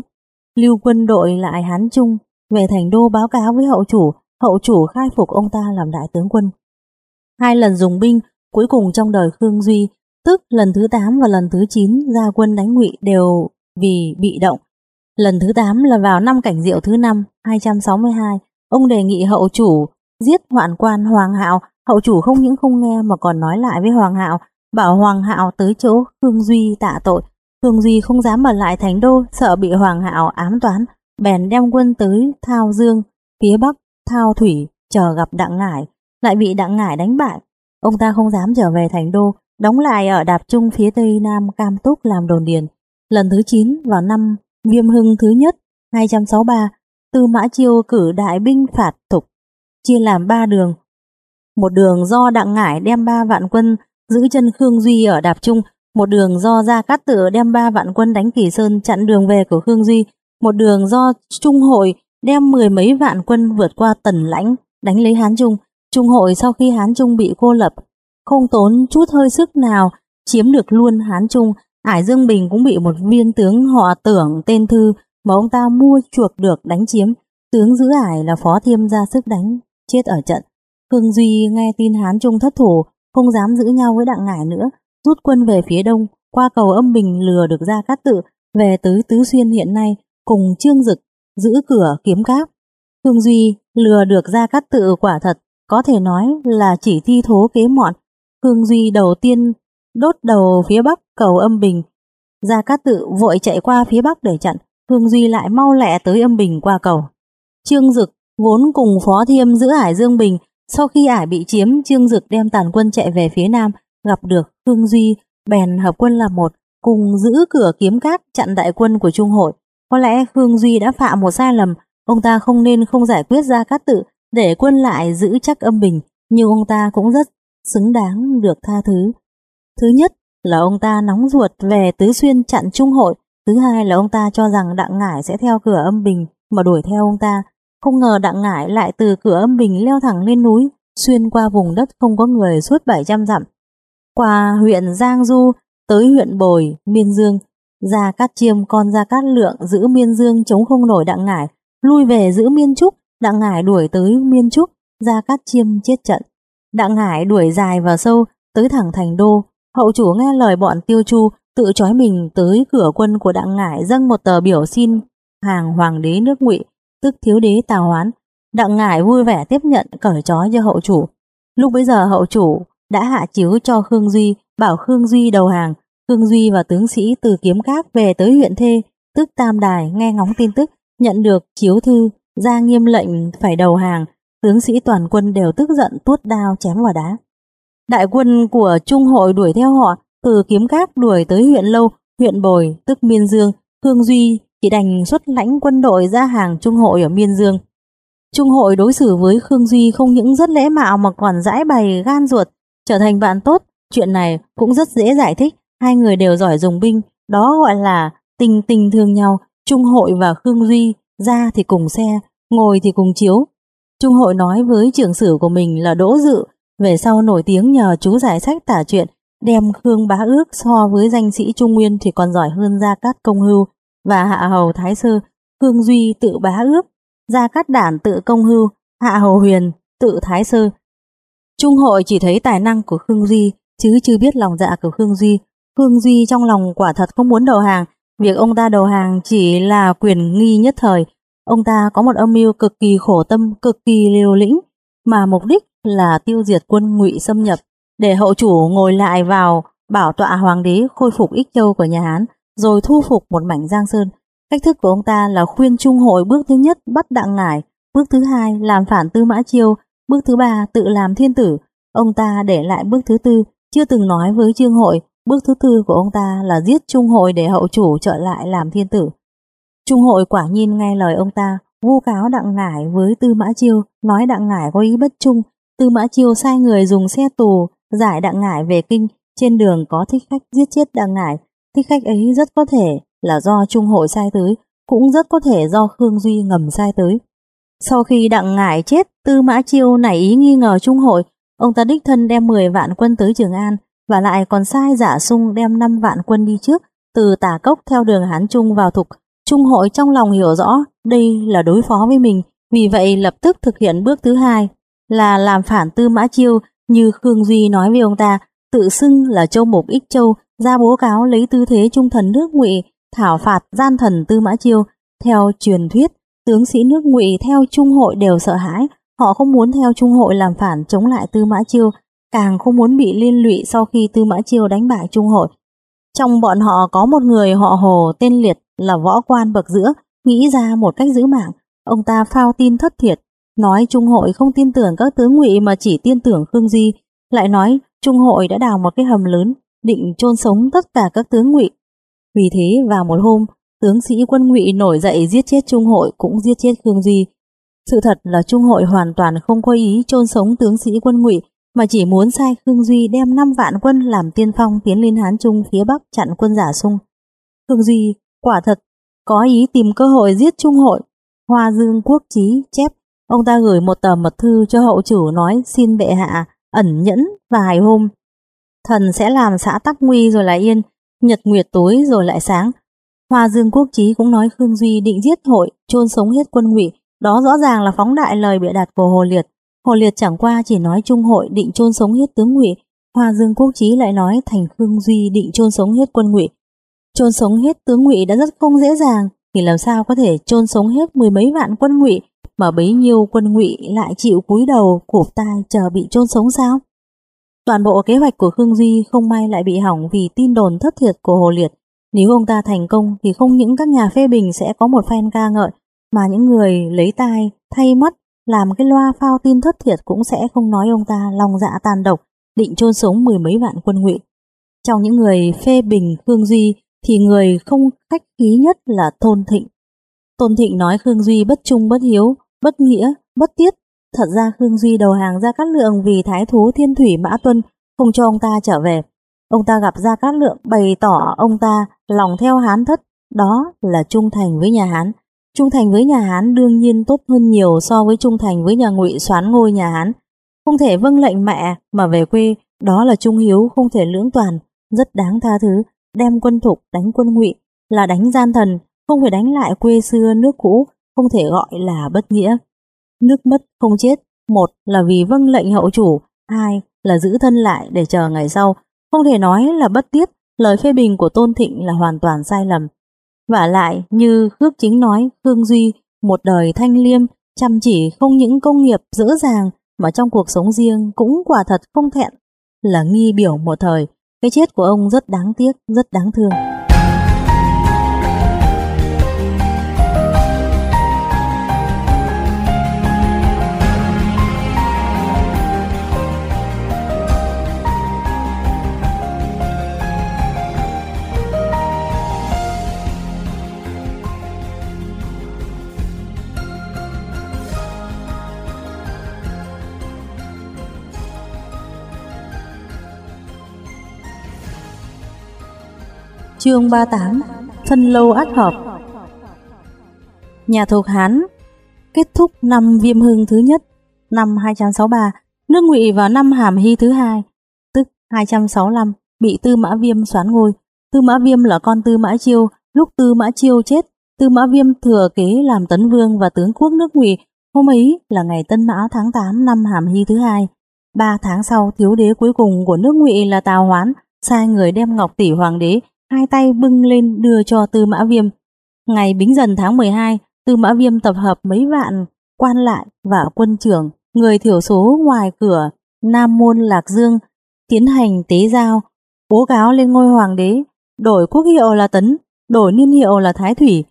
Lưu quân đội lại Hán Trung, về thành đô báo cáo với hậu chủ, hậu chủ khai phục ông ta làm đại tướng quân. Hai lần dùng binh, cuối cùng trong đời Khương Duy, tức lần thứ 8 và lần thứ 9 ra quân đánh ngụy đều vì bị động. Lần thứ 8 là vào năm cảnh diệu thứ 5, 262, ông đề nghị hậu chủ giết hoạn quan Hoàng Hạo, hậu chủ không những không nghe mà còn nói lại với Hoàng Hạo, bảo Hoàng Hạo tới chỗ Khương Duy tạ tội. Khương Duy không dám ở lại thành đô, sợ bị Hoàng Hạo ám toán, bèn đem quân tới Thao Dương, phía bắc Thao Thủy, chờ gặp Đặng Ngải, lại bị Đặng Ngải đánh bại. Ông ta không dám trở về thành đô, đóng lại ở Đạp Trung phía tây nam Cam Túc làm đồn điền. Lần thứ 9 vào năm Viêm Hưng thứ nhất 263, Tư Mã Chiêu cử đại binh phạt thục, chia làm ba đường. Một đường do Đặng Ngải đem ba vạn quân giữ chân Khương Duy ở Đạp Trung, một đường do Gia Cát Tự đem ba vạn quân đánh Kỳ Sơn chặn đường về của Khương Duy, một đường do Trung Hội đem mười mấy vạn quân vượt qua Tần Lãnh đánh lấy Hán Trung. Trung Hội sau khi Hán Trung bị cô lập, không tốn chút hơi sức nào chiếm được luôn Hán Trung. Ải Dương Bình cũng bị một viên tướng họ tưởng tên Thư mà ông ta mua chuộc được đánh chiếm. Tướng giữ ải là Phó Thiêm ra sức đánh, chết ở trận. Khương Duy nghe tin Hán Trung thất thủ, không dám giữ nhau với Đặng Ngải nữa, rút quân về phía đông, qua cầu âm bình lừa được ra cát tự, về tới Tứ Xuyên hiện nay, cùng Trương Dực giữ cửa kiếm cáp. Khương Duy lừa được ra cát tự quả thật, có thể nói là chỉ thi thố kế mọn. Khương Duy đầu tiên đốt đầu phía bắc cầu âm bình, gia cát tự vội chạy qua phía bắc để chặn, Hương Duy lại mau lẹ tới âm bình qua cầu. Trương Dực vốn cùng Phó Thiêm giữ Hải Dương Bình, sau khi ải bị chiếm, Trương Dực đem tàn quân chạy về phía nam, gặp được Hương Duy, bèn hợp quân làm một, cùng giữ cửa kiếm cát chặn đại quân của Trung hội. Có lẽ Hương Duy đã phạm một sai lầm, ông ta không nên không giải quyết gia cát tự để quân lại giữ chắc âm bình, nhưng ông ta cũng rất xứng đáng được tha thứ. Thứ nhất là ông ta nóng ruột về Tứ Xuyên chặn Trung hội, thứ hai là ông ta cho rằng Đặng Ngải sẽ theo cửa âm bình mà đuổi theo ông ta. Không ngờ Đặng Ngải lại từ cửa âm bình leo thẳng lên núi, xuyên qua vùng đất không có người suốt 700 dặm. Qua huyện Giang Du, tới huyện Bồi, Miên Dương, Gia Cát Chiêm con Gia Cát Lượng giữ Miên Dương chống không nổi Đặng Ngải, lui về giữ Miên Trúc, Đặng Ngải đuổi tới Miên Trúc, Gia Cát Chiêm chết trận. Đặng Ngải đuổi dài và sâu, tới thẳng thành đô, hậu chủ nghe lời bọn tiêu chu, tự trói mình tới cửa quân của Đặng Ngải dâng một tờ biểu xin hàng hoàng đế nước ngụy tức thiếu đế Tào Hoán. Đặng Ngải vui vẻ tiếp nhận cởi trói cho hậu chủ. Lúc bấy giờ hậu chủ đã hạ chiếu cho Khương Duy, bảo Khương Duy đầu hàng. Khương Duy và tướng sĩ từ kiếm cát về tới huyện Thê, tức Tam Đài nghe ngóng tin tức, nhận được chiếu thư, ra nghiêm lệnh phải đầu hàng. Tướng sĩ toàn quân đều tức giận tuốt đao chém vào đá. Đại quân của Trung hội đuổi theo họ, từ kiếm cát đuổi tới huyện Lâu, huyện Bồi, tức Miên Dương. Khương Duy chỉ đành xuất lãnh quân đội ra hàng Trung hội ở Miên Dương. Trung hội đối xử với Khương Duy không những rất lễ mạo mà còn dãi bày gan ruột, trở thành bạn tốt. Chuyện này cũng rất dễ giải thích, hai người đều giỏi dùng binh, đó gọi là tình tình thương nhau. Trung hội và Khương Duy ra thì cùng xe, ngồi thì cùng chiếu. Trung hội nói với trưởng sử của mình là Đỗ Dự, về sau nổi tiếng nhờ chú giải sách tả chuyện, đem Khương Bá Ước so với danh sĩ Trung Nguyên thì còn giỏi hơn Gia Cát Công Hưu và Hạ Hầu Thái Sơ, Khương Duy tự Bá Ước, Gia Cát Đản tự Công Hưu, Hạ Hầu Huyền tự Thái Sơ. Trung hội chỉ thấy tài năng của Khương Duy chứ chưa biết lòng dạ của Khương Duy. Khương Duy trong lòng quả thật không muốn đầu hàng, việc ông ta đầu hàng chỉ là quyền nghi nhất thời. Ông ta có một âm mưu cực kỳ khổ tâm, cực kỳ liều lĩnh, mà mục đích là tiêu diệt quân ngụy xâm nhập, để hậu chủ ngồi lại vào bảo tọa hoàng đế khôi phục ích châu của nhà Hán, rồi thu phục một mảnh Giang Sơn. Cách thức của ông ta là khuyên trung hội bước thứ nhất bắt đặng ngải, bước thứ hai làm phản Tư Mã Chiêu, bước thứ ba tự làm thiên tử. Ông ta để lại bước thứ tư, chưa từng nói với Trương Hội, bước thứ tư của ông ta là giết Trung Hội để hậu chủ trở lại làm thiên tử. Trung Hội quả nhiên nghe lời ông ta, vu cáo Đặng Ngải với Tư Mã Chiêu, nói Đặng Ngải có ý bất trung. Tư Mã Chiêu sai người dùng xe tù giải Đặng Ngải về kinh, trên đường có thích khách giết chết Đặng Ngải. Thích khách ấy rất có thể là do Trung Hội sai tới, cũng rất có thể do Khương Duy ngầm sai tới. Sau khi Đặng Ngải chết, Tư Mã Chiêu nảy ý nghi ngờ Trung Hội, ông ta đích thân đem 10 vạn quân tới Trường An, và lại còn sai giả sung đem 5 vạn quân đi trước, từ tả cốc theo đường Hán Trung vào thục. Trung hội trong lòng hiểu rõ đây là đối phó với mình, vì vậy lập tức thực hiện bước thứ hai là làm phản Tư Mã Chiêu như Khương Duy nói với ông ta, tự xưng là châu mục ích châu, ra bố cáo lấy tư thế trung thần nước ngụy thảo phạt gian thần Tư Mã Chiêu. Theo truyền thuyết, tướng sĩ nước ngụy theo trung hội đều sợ hãi, họ không muốn theo trung hội làm phản chống lại Tư Mã Chiêu, càng không muốn bị liên lụy sau khi Tư Mã Chiêu đánh bại trung hội. Trong bọn họ có một người họ Hồ tên Liệt là võ quan bậc giữa, nghĩ ra một cách giữ mạng. Ông ta phao tin thất thiệt, nói Trung hội không tin tưởng các tướng ngụy mà chỉ tin tưởng Khương Di, lại nói Trung hội đã đào một cái hầm lớn, định chôn sống tất cả các tướng ngụy. Vì thế vào một hôm, tướng sĩ quân ngụy nổi dậy giết chết Trung hội cũng giết chết Khương Di. Sự thật là Trung hội hoàn toàn không có ý chôn sống tướng sĩ quân ngụy mà chỉ muốn sai Khương Duy đem 5 vạn quân làm tiên phong tiến lên Hán Trung phía Bắc chặn quân giả sung. Khương Duy quả thật có ý tìm cơ hội giết Trung hội. Hoa Dương Quốc Chí chép ông ta gửi một tờ mật thư cho hậu chủ nói xin bệ hạ ẩn nhẫn vài hôm. Thần sẽ làm xã tắc nguy rồi lại yên, nhật nguyệt tối rồi lại sáng. Hoa Dương Quốc Chí cũng nói Khương Duy định giết hội, chôn sống hết quân ngụy, đó rõ ràng là phóng đại lời bịa đặt của Hồ Liệt. Hồ Liệt chẳng qua chỉ nói Trung hội định chôn sống hết tướng Ngụy, Hoa Dương Quốc Chí lại nói Thành Khương Duy định chôn sống hết quân Ngụy. Chôn sống hết tướng Ngụy đã rất không dễ dàng, thì làm sao có thể chôn sống hết mười mấy vạn quân Ngụy mà bấy nhiêu quân Ngụy lại chịu cúi đầu cụp tai chờ bị chôn sống sao? Toàn bộ kế hoạch của Khương Duy không may lại bị hỏng vì tin đồn thất thiệt của Hồ Liệt. Nếu ông ta thành công thì không những các nhà phê bình sẽ có một phen ca ngợi, mà những người lấy tai, thay mắt làm cái loa phao tin thất thiệt cũng sẽ không nói ông ta lòng dạ tàn độc, định chôn sống mười mấy vạn quân ngụy. Trong những người phê bình Khương Duy thì người không khách khí nhất là Tôn Thịnh. Tôn Thịnh nói Khương Duy bất trung bất hiếu, bất nghĩa, bất tiết. Thật ra Khương Duy đầu hàng ra Cát Lượng vì thái thú Thiên Thủy Mã Tuân không cho ông ta trở về. Ông ta gặp gia Cát Lượng bày tỏ ông ta lòng theo Hán thất, đó là trung thành với nhà Hán. Trung thành với nhà Hán đương nhiên tốt hơn nhiều so với trung thành với nhà Ngụy xoán ngôi nhà Hán. Không thể vâng lệnh mẹ mà về quê, đó là trung hiếu không thể lưỡng toàn, rất đáng tha thứ. Đem quân thục đánh quân Ngụy là đánh gian thần, không phải đánh lại quê xưa nước cũ, không thể gọi là bất nghĩa. Nước mất không chết, một là vì vâng lệnh hậu chủ, hai là giữ thân lại để chờ ngày sau. Không thể nói là bất tiết, lời phê bình của Tôn Thịnh là hoàn toàn sai lầm. Và lại như Khước Chính nói, Khương Duy một đời thanh liêm, chăm chỉ không những công nghiệp dễ dàng mà trong cuộc sống riêng cũng quả thật không thẹn, là nghi biểu một thời. Cái chết của ông rất đáng tiếc, rất đáng thương. Chương 38 Phân lâu át hợp Nhà thuộc Hán, Kết thúc năm viêm hưng thứ nhất, Năm 263 Nước ngụy vào năm hàm hy thứ hai, Tức 265 Bị tư mã viêm xoán ngôi. Tư mã viêm là con tư mã chiêu. Lúc tư mã chiêu chết, Tư mã viêm thừa kế làm tấn vương và tướng quốc nước ngụy. Hôm ấy là ngày tân mã tháng 8 năm hàm hy thứ hai. Ba tháng sau, thiếu đế cuối cùng của nước ngụy là Tào Hoán sai người đem ngọc tỷ hoàng đế hai tay bưng lên đưa cho Tư Mã Viêm. Ngày Bính Dần tháng 12, Tư Mã Viêm tập hợp mấy vạn quan lại và quân trưởng, người thiểu số ngoài cửa Nam Môn Lạc Dương tiến hành tế giao, bố cáo lên ngôi hoàng đế, đổi quốc hiệu là Tấn, đổi niên hiệu là Thái Thủy.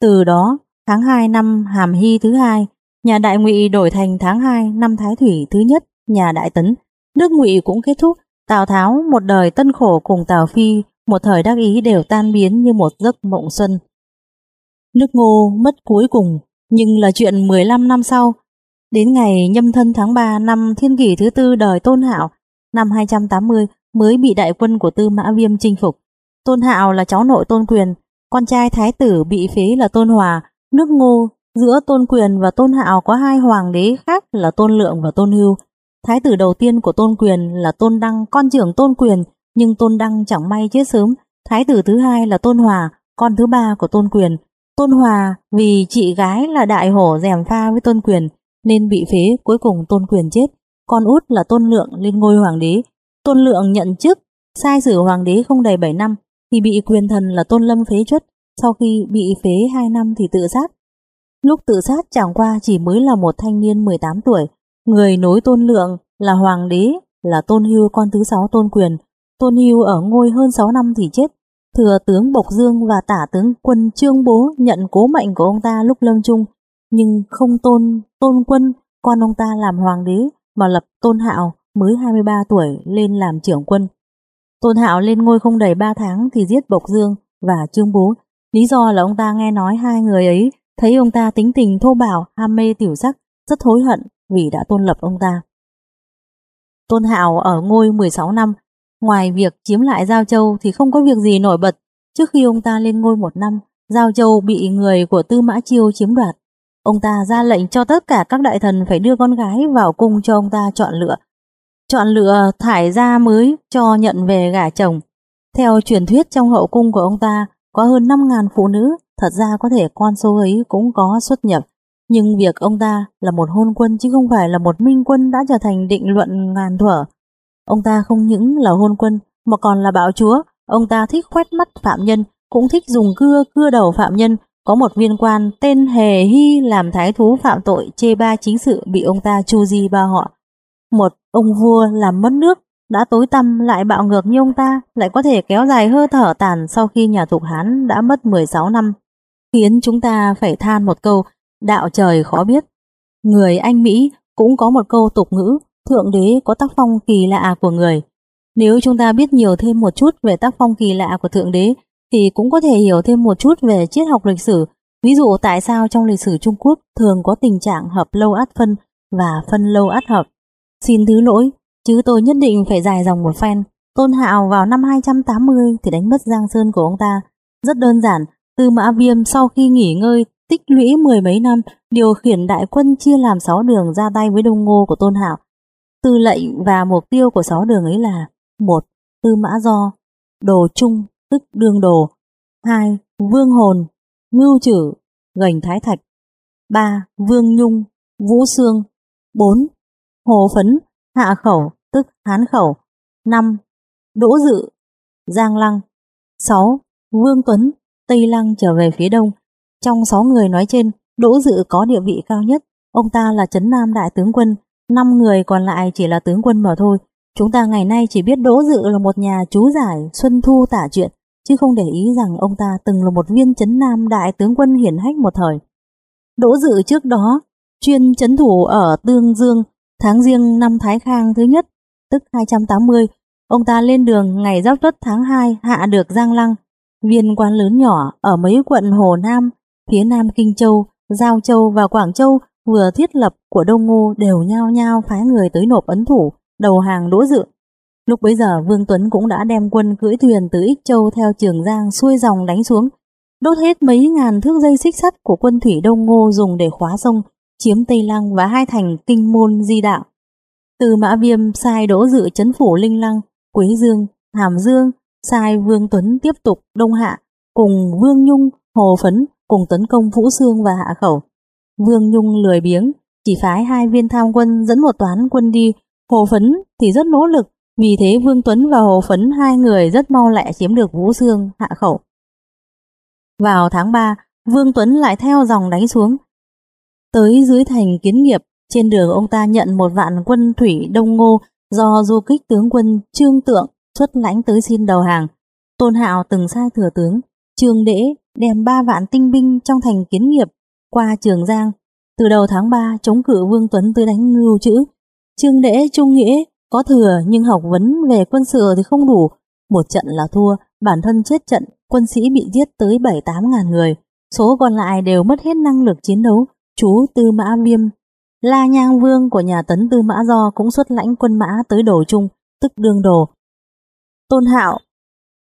Từ đó, tháng 2 năm Hàm Hy thứ hai, nhà Đại Ngụy đổi thành tháng 2 năm Thái Thủy thứ nhất, nhà Đại Tấn. Nước Ngụy cũng kết thúc, Tào Tháo một đời tân khổ cùng Tào Phi, một thời đắc ý đều tan biến như một giấc mộng xuân. Nước Ngô mất cuối cùng, nhưng là chuyện 15 năm sau. Đến ngày nhâm thân tháng 3 năm thiên kỷ thứ tư đời Tôn Hạo, năm 280 mới bị đại quân của Tư Mã Viêm chinh phục. Tôn Hạo là cháu nội Tôn Quyền, con trai thái tử bị phế là Tôn Hòa, nước Ngô giữa Tôn Quyền và Tôn Hạo có hai hoàng đế khác là Tôn Lượng và Tôn Hưu. Thái tử đầu tiên của Tôn Quyền là Tôn Đăng, con trưởng Tôn Quyền, nhưng Tôn Đăng chẳng may chết sớm. Thái tử thứ hai là Tôn Hòa, con thứ ba của Tôn Quyền. Tôn Hòa vì chị gái là đại hổ dèm pha với Tôn Quyền nên bị phế, cuối cùng Tôn Quyền chết. Con út là Tôn Lượng lên ngôi hoàng đế. Tôn Lượng nhận chức sai sử hoàng đế không đầy 7 năm thì bị quyền thần là Tôn Lâm phế chuất. Sau khi bị phế 2 năm thì tự sát. Lúc tự sát chẳng qua chỉ mới là một thanh niên 18 tuổi, người nối Tôn Lượng là hoàng đế, là Tôn Hưu con thứ sáu Tôn Quyền. Tôn Hưu ở ngôi hơn 6 năm thì chết. Thừa tướng Bộc Dương và tả tướng quân Trương Bố nhận cố mệnh của ông ta lúc lâm chung, nhưng không tôn Tôn Quân, con ông ta làm hoàng đế, mà lập Tôn Hạo mới 23 tuổi lên làm trưởng quân. Tôn Hạo lên ngôi không đầy 3 tháng thì giết Bộc Dương và Trương Bố. Lý do là ông ta nghe nói hai người ấy thấy ông ta tính tình thô bạo, ham mê tiểu sắc, rất hối hận vì đã tôn lập ông ta. Tôn Hạo ở ngôi 16 năm, ngoài việc chiếm lại Giao Châu thì không có việc gì nổi bật. Trước khi ông ta lên ngôi một năm, Giao Châu bị người của Tư Mã Chiêu chiếm đoạt. Ông ta ra lệnh cho tất cả các đại thần phải đưa con gái vào cung cho ông ta chọn lựa. Chọn lựa thải ra mới cho nhận về gả chồng. Theo truyền thuyết trong hậu cung của ông ta có hơn 5.000 phụ nữ, thật ra có thể con số ấy cũng có xuất nhập. Nhưng việc ông ta là một hôn quân chứ không phải là một minh quân đã trở thành định luận ngàn thuở. Ông ta không những là hôn quân mà còn là bạo chúa. Ông ta thích khoét mắt phạm nhân, cũng thích dùng cưa cưa đầu phạm nhân. Có một viên quan tên Hề Hy làm thái thú phạm tội chê ba chính sự bị ông ta chu di ba họ. Một ông vua làm mất nước, đã tối tăm lại bạo ngược như ông ta, lại có thể kéo dài hơi thở tàn sau khi nhà Thục Hán đã mất 16 năm, khiến chúng ta phải than một câu đạo trời khó biết. Người Anh Mỹ cũng có một câu tục ngữ, thượng đế có tác phong kỳ lạ của người. Nếu chúng ta biết nhiều thêm một chút về tác phong kỳ lạ của thượng đế, thì cũng có thể hiểu thêm một chút về triết học lịch sử. Ví dụ tại sao trong lịch sử Trung Quốc thường có tình trạng hợp lâu át phân và phân lâu át hợp. Xin thứ lỗi, chứ tôi nhất định phải dài dòng một phen. Tôn Hạo vào năm 280 thì đánh mất Giang Sơn của ông ta. Rất đơn giản, Tư Mã Viêm sau khi nghỉ ngơi tích lũy mười mấy năm điều khiển đại quân chia làm sáu đường ra tay với Đông Ngô của Tôn Hạo. Tư lệnh và mục tiêu của sáu đường ấy là một Tư Mã Do, Đồ Trung tức Đương Đồ, hai Vương Hồn, Ngưu Chử, Gành Thái Thạch, ba Vương Nhung, Vũ Sương, bốn Hồ Phấn, Hạ Khẩu tức Hán Khẩu, năm Đỗ Dự, Giang Lăng, sáu Vương Tuấn, Tây Lăng trở về phía đông. Trong sáu người nói trên, Đỗ Dự có địa vị cao nhất. Ông ta là Trấn Nam Đại tướng quân, 5 người còn lại chỉ là tướng quân mà thôi. Chúng ta ngày nay chỉ biết Đỗ Dự là một nhà chú giải Xuân Thu tả chuyện, chứ không để ý rằng ông ta từng là một viên chấn Nam Đại tướng quân hiển hách một thời. Đỗ Dự trước đó chuyên chấn thủ ở Tương Dương tháng riêng năm Thái Khang thứ nhất, tức 280. Ông ta lên đường ngày giáp tuất tháng 2 hạ được Giang Lăng, viên quan lớn nhỏ ở mấy quận Hồ Nam, phía Nam Kinh Châu, Giao Châu và Quảng Châu vừa thiết lập của Đông Ngô đều nhao nhao phái người tới nộp ấn thủ, đầu hàng đỗ dự. Lúc bấy giờ Vương Tuấn cũng đã đem quân cưỡi thuyền từ Ích Châu theo Trường Giang xuôi dòng đánh xuống, đốt hết mấy ngàn thước dây xích sắt của quân thủy Đông Ngô dùng để khóa sông, chiếm Tây Lăng và hai thành Kinh Môn Di Đạo. Từ Mã Viêm sai đỗ dự chấn phủ Linh Lăng, Quế Dương, Hàm Dương, sai Vương Tuấn tiếp tục đông hạ, cùng Vương Nhung, Hồ Phấn cùng tấn công Vũ Sương và Hạ Khẩu. Vương Nhung lười biếng, chỉ phái hai viên tham quân dẫn một toán quân đi, Hồ Phấn thì rất nỗ lực, vì thế Vương Tuấn và Hồ Phấn hai người rất mau lẹ chiếm được Vũ Sương, Hạ Khẩu. Vào tháng 3, Vương Tuấn lại theo dòng đánh xuống. Tới dưới thành kiến nghiệp, trên đường ông ta nhận một vạn quân thủy Đông Ngô do du kích tướng quân Trương Tượng xuất lãnh tới xin đầu hàng. Tôn Hạo từng sai thừa tướng, Trương Đễ đem ba vạn tinh binh trong thành kiến nghiệp qua Trường Giang, Từ đầu tháng 3 chống cự Vương Tuấn tới đánh ngưu chữ. Trương Đễ Trung Nghĩa có thừa nhưng học vấn về quân sự thì không đủ. Một trận là thua, bản thân chết trận, quân sĩ bị giết tới 7-8 ngàn người. Số còn lại đều mất hết năng lực chiến đấu. Chú Tư Mã Viêm, La Nhang Vương của nhà Tấn Tư Mã Do cũng xuất lãnh quân mã tới đổ chung tức đương đồ. Tôn Hạo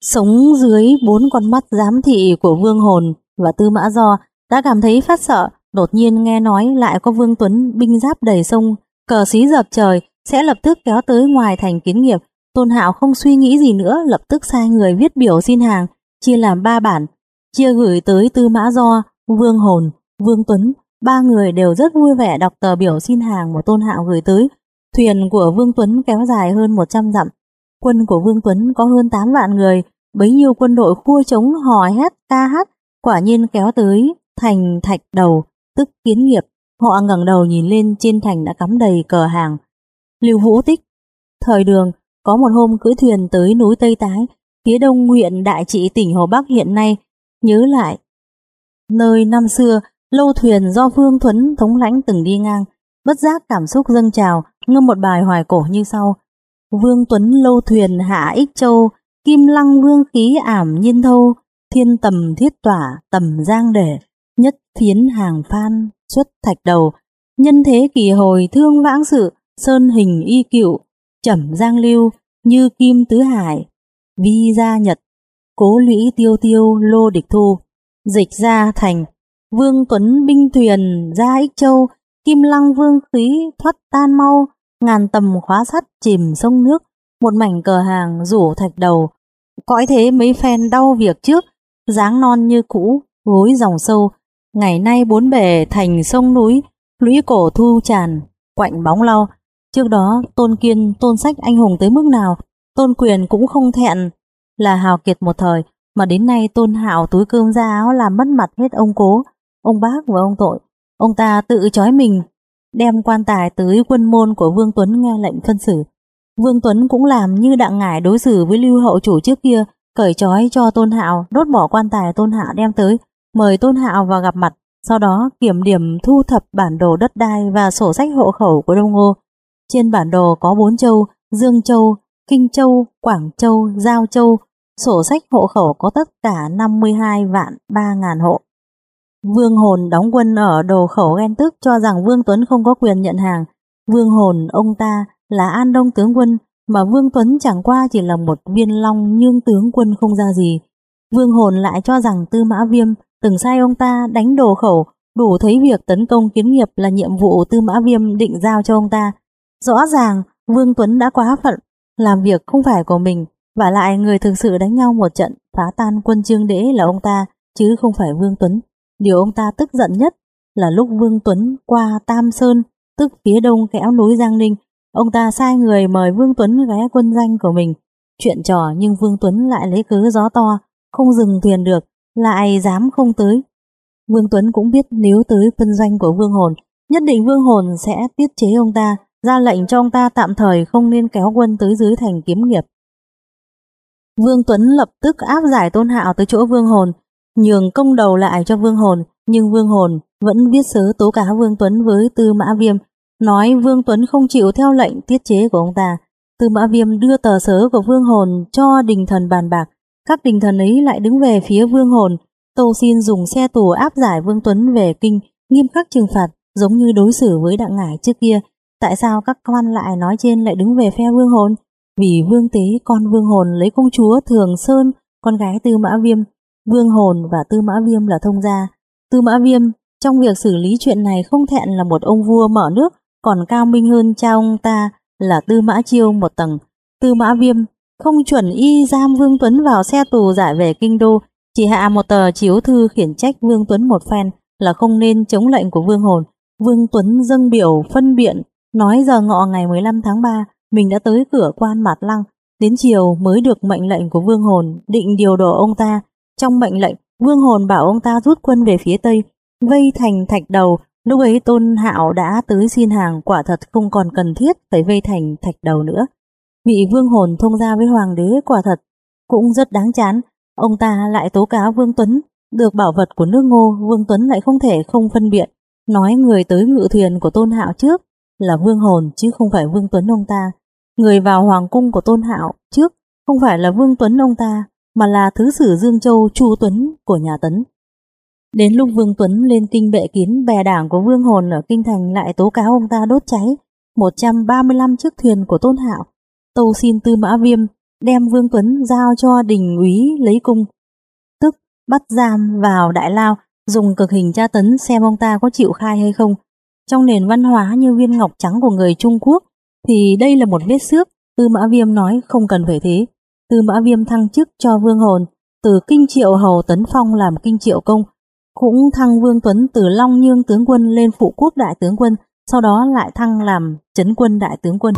sống dưới bốn con mắt giám thị của Vương Hồn và Tư Mã Do đã cảm thấy phát sợ, đột nhiên nghe nói lại có Vương Tuấn binh giáp đầy sông, cờ xí dập trời, sẽ lập tức kéo tới ngoài thành kiến nghiệp. Tôn Hạo không suy nghĩ gì nữa, lập tức sai người viết biểu xin hàng, chia làm ba bản, chia gửi tới Tư Mã Do, Vương Hồn, Vương Tuấn. Ba người đều rất vui vẻ đọc tờ biểu xin hàng mà Tôn Hạo gửi tới. Thuyền của Vương Tuấn kéo dài hơn 100 dặm. Quân của Vương Tuấn có hơn 8 vạn người, bấy nhiêu quân đội khua trống hò hét ca hát, quả nhiên kéo tới thành thạch đầu, tức kiến nghiệp. Họ ngẩng đầu nhìn lên trên thành đã cắm đầy cờ hàng. Lưu Vũ Tích Thời đường, có một hôm cưỡi thuyền tới núi Tây Tái, phía đông huyện Đại Trị tỉnh Hồ Bắc hiện nay, nhớ lại. Nơi năm xưa, lâu thuyền do Phương Thuấn thống lãnh từng đi ngang, bất giác cảm xúc dâng trào, ngâm một bài hoài cổ như sau. Vương Tuấn lâu thuyền hạ ích châu, kim lăng vương khí ảm nhiên thâu, thiên tầm thiết tỏa tầm giang để, nhất phiến hàng phan xuất thạch đầu, nhân thế kỳ hồi thương vãng sự, sơn hình y cựu, trầm giang lưu, như kim tứ hải, vi gia nhật, cố lũy tiêu tiêu lô địch thu, dịch ra thành, vương tuấn binh thuyền ra ích châu, kim lăng vương khí thoát tan mau, ngàn tầm khóa sắt chìm sông nước, một mảnh cờ hàng rủ thạch đầu, cõi thế mấy phen đau việc trước, dáng non như cũ, gối dòng sâu, ngày nay bốn bể thành sông núi, lũy cổ thu tràn, quạnh bóng lau. Trước đó, Tôn Kiên, Tôn Sách anh hùng tới mức nào, Tôn Quyền cũng không thẹn là hào kiệt một thời, mà đến nay Tôn Hạo túi cơm ra áo làm mất mặt hết ông cố, ông bác và ông tội. Ông ta tự trói mình, đem quan tài tới quân môn của Vương Tuấn nghe lệnh phân xử. Vương Tuấn cũng làm như đặng ngải đối xử với lưu hậu chủ trước kia, cởi trói cho Tôn Hạo, đốt bỏ quan tài Tôn Hạo đem tới, mời Tôn Hạo vào gặp mặt, sau đó kiểm điểm thu thập bản đồ đất đai và sổ sách hộ khẩu của Đông Ngô. Trên bản đồ có bốn châu, Dương Châu, Kinh Châu, Quảng Châu, Giao Châu, sổ sách hộ khẩu có tất cả 52 vạn 3 ngàn hộ. Vương Hồn đóng quân ở đồ khẩu ghen tức cho rằng Vương Tuấn không có quyền nhận hàng. Vương Hồn ông ta là An Đông tướng quân mà Vương Tuấn chẳng qua chỉ là một viên long nhưng tướng quân không ra gì. Vương Hồn lại cho rằng Tư Mã Viêm từng sai ông ta đánh đồ khẩu đủ thấy việc tấn công kiến nghiệp là nhiệm vụ Tư Mã Viêm định giao cho ông ta. Rõ ràng Vương Tuấn đã quá phận, làm việc không phải của mình và lại người thực sự đánh nhau một trận phá tan quân trương đế là ông ta chứ không phải Vương Tuấn. Điều ông ta tức giận nhất là lúc Vương Tuấn qua Tam Sơn tức phía đông kẽo núi Giang Ninh Ông ta sai người mời Vương Tuấn ghé quân danh của mình. Chuyện trò nhưng Vương Tuấn lại lấy cớ gió to, không dừng thuyền được, lại dám không tới. Vương Tuấn cũng biết nếu tới phân danh của Vương Hồn, nhất định Vương Hồn sẽ tiết chế ông ta, ra lệnh cho ông ta tạm thời không nên kéo quân tới dưới thành kiếm nghiệp. Vương Tuấn lập tức áp giải Tôn Hạo tới chỗ Vương Hồn, nhường công đầu lại cho Vương Hồn, nhưng Vương Hồn vẫn viết sớ tố cáo Vương Tuấn với Tư Mã Viêm nói Vương Tuấn không chịu theo lệnh tiết chế của ông ta. Tư Mã Viêm đưa tờ sớ của Vương Hồn cho đình thần bàn bạc, các đình thần ấy lại đứng về phía Vương Hồn, tâu xin dùng xe tù áp giải Vương Tuấn về kinh, nghiêm khắc trừng phạt, giống như đối xử với đặng ngải trước kia. Tại sao các quan lại nói trên lại đứng về phe Vương Hồn? Vì Vương Tế con Vương Hồn lấy công chúa Thường Sơn, con gái Tư Mã Viêm, Vương Hồn và Tư Mã Viêm là thông gia. Tư Mã Viêm trong việc xử lý chuyện này không thẹn là một ông vua mở nước, còn cao minh hơn cha ông ta là Tư Mã Chiêu một tầng. Tư Mã Viêm không chuẩn y giam Vương Tuấn vào xe tù giải về kinh đô, chỉ hạ một tờ chiếu thư khiển trách Vương Tuấn một phen là không nên chống lệnh của Vương Hồn. Vương Tuấn dâng biểu phân biện, nói giờ ngọ ngày 15 tháng 3 mình đã tới cửa quan Mạt Lăng, đến chiều mới được mệnh lệnh của Vương Hồn định điều độ ông ta. Trong mệnh lệnh, Vương Hồn bảo ông ta rút quân về phía Tây, vây thành thạch đầu Lúc ấy Tôn Hạo đã tới xin hàng quả thật không còn cần thiết phải vây thành thạch đầu nữa. Vị vương hồn thông gia với hoàng đế quả thật cũng rất đáng chán. Ông ta lại tố cáo Vương Tuấn được bảo vật của nước ngô, Vương Tuấn lại không thể không phân biện. nói người tới ngự thuyền của Tôn Hạo trước là Vương Hồn chứ không phải Vương Tuấn ông ta. Người vào hoàng cung của Tôn Hạo trước không phải là Vương Tuấn ông ta, mà là Thứ sử Dương Châu Chu Tuấn của nhà Tấn. Đến lúc Vương Tuấn lên kinh bệ kín bè đảng của Vương Hồn ở kinh thành lại tố cáo ông ta đốt cháy 135 chiếc thuyền của Tôn Hạo, tâu xin Tư Mã Viêm đem Vương Tuấn giao cho đình úy lấy cung, tức bắt giam vào đại lao, dùng cực hình tra tấn xem ông ta có chịu khai hay không. Trong nền văn hóa như viên ngọc trắng của người Trung Quốc thì đây là một vết xước, Tư Mã Viêm nói không cần phải thế. Tư Mã Viêm thăng chức cho Vương Hồn, từ kinh triệu hầu tấn phong làm kinh triệu công, cũng thăng Vương Tuấn từ Long Nhương tướng quân lên phụ quốc đại tướng quân, sau đó lại thăng làm chấn quân đại tướng quân.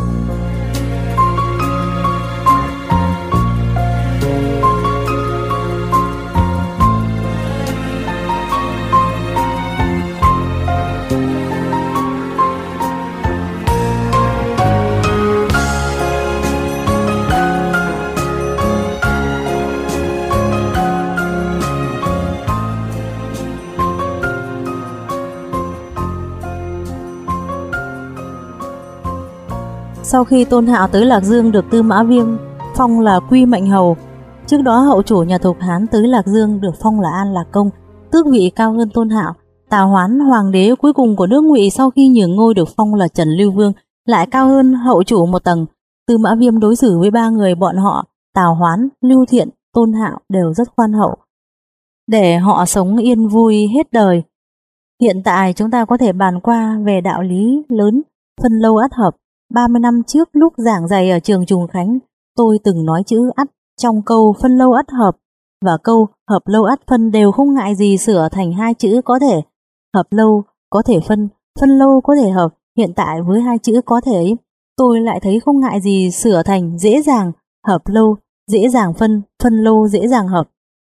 Sau khi Tôn Hạo tới Lạc Dương được Tư Mã Viêm phong là Quy Mệnh Hầu, trước đó hậu chủ nhà Thục Hán tới Lạc Dương được phong là An Lạc Công, tước vị cao hơn Tôn Hạo. Tào Hoán hoàng đế cuối cùng của nước Ngụy sau khi nhường ngôi được phong là Trần Lưu Vương, lại cao hơn hậu chủ một tầng. Tư Mã Viêm đối xử với ba người bọn họ, Tào Hoán, Lưu Thiện, Tôn Hạo đều rất khoan hậu. Để họ sống yên vui hết đời. Hiện tại chúng ta có thể bàn qua về đạo lý lớn, phân lâu át hợp. 30 năm trước lúc giảng dạy ở trường Trùng Khánh, tôi từng nói chữ ắt trong câu phân lâu ắt hợp và câu hợp lâu ắt phân đều không ngại gì sửa thành hai chữ có thể. Hợp lâu có thể phân, phân lâu có thể hợp. Hiện tại với hai chữ có thể tôi lại thấy không ngại gì sửa thành dễ dàng, hợp lâu, dễ dàng phân, phân lâu dễ dàng hợp.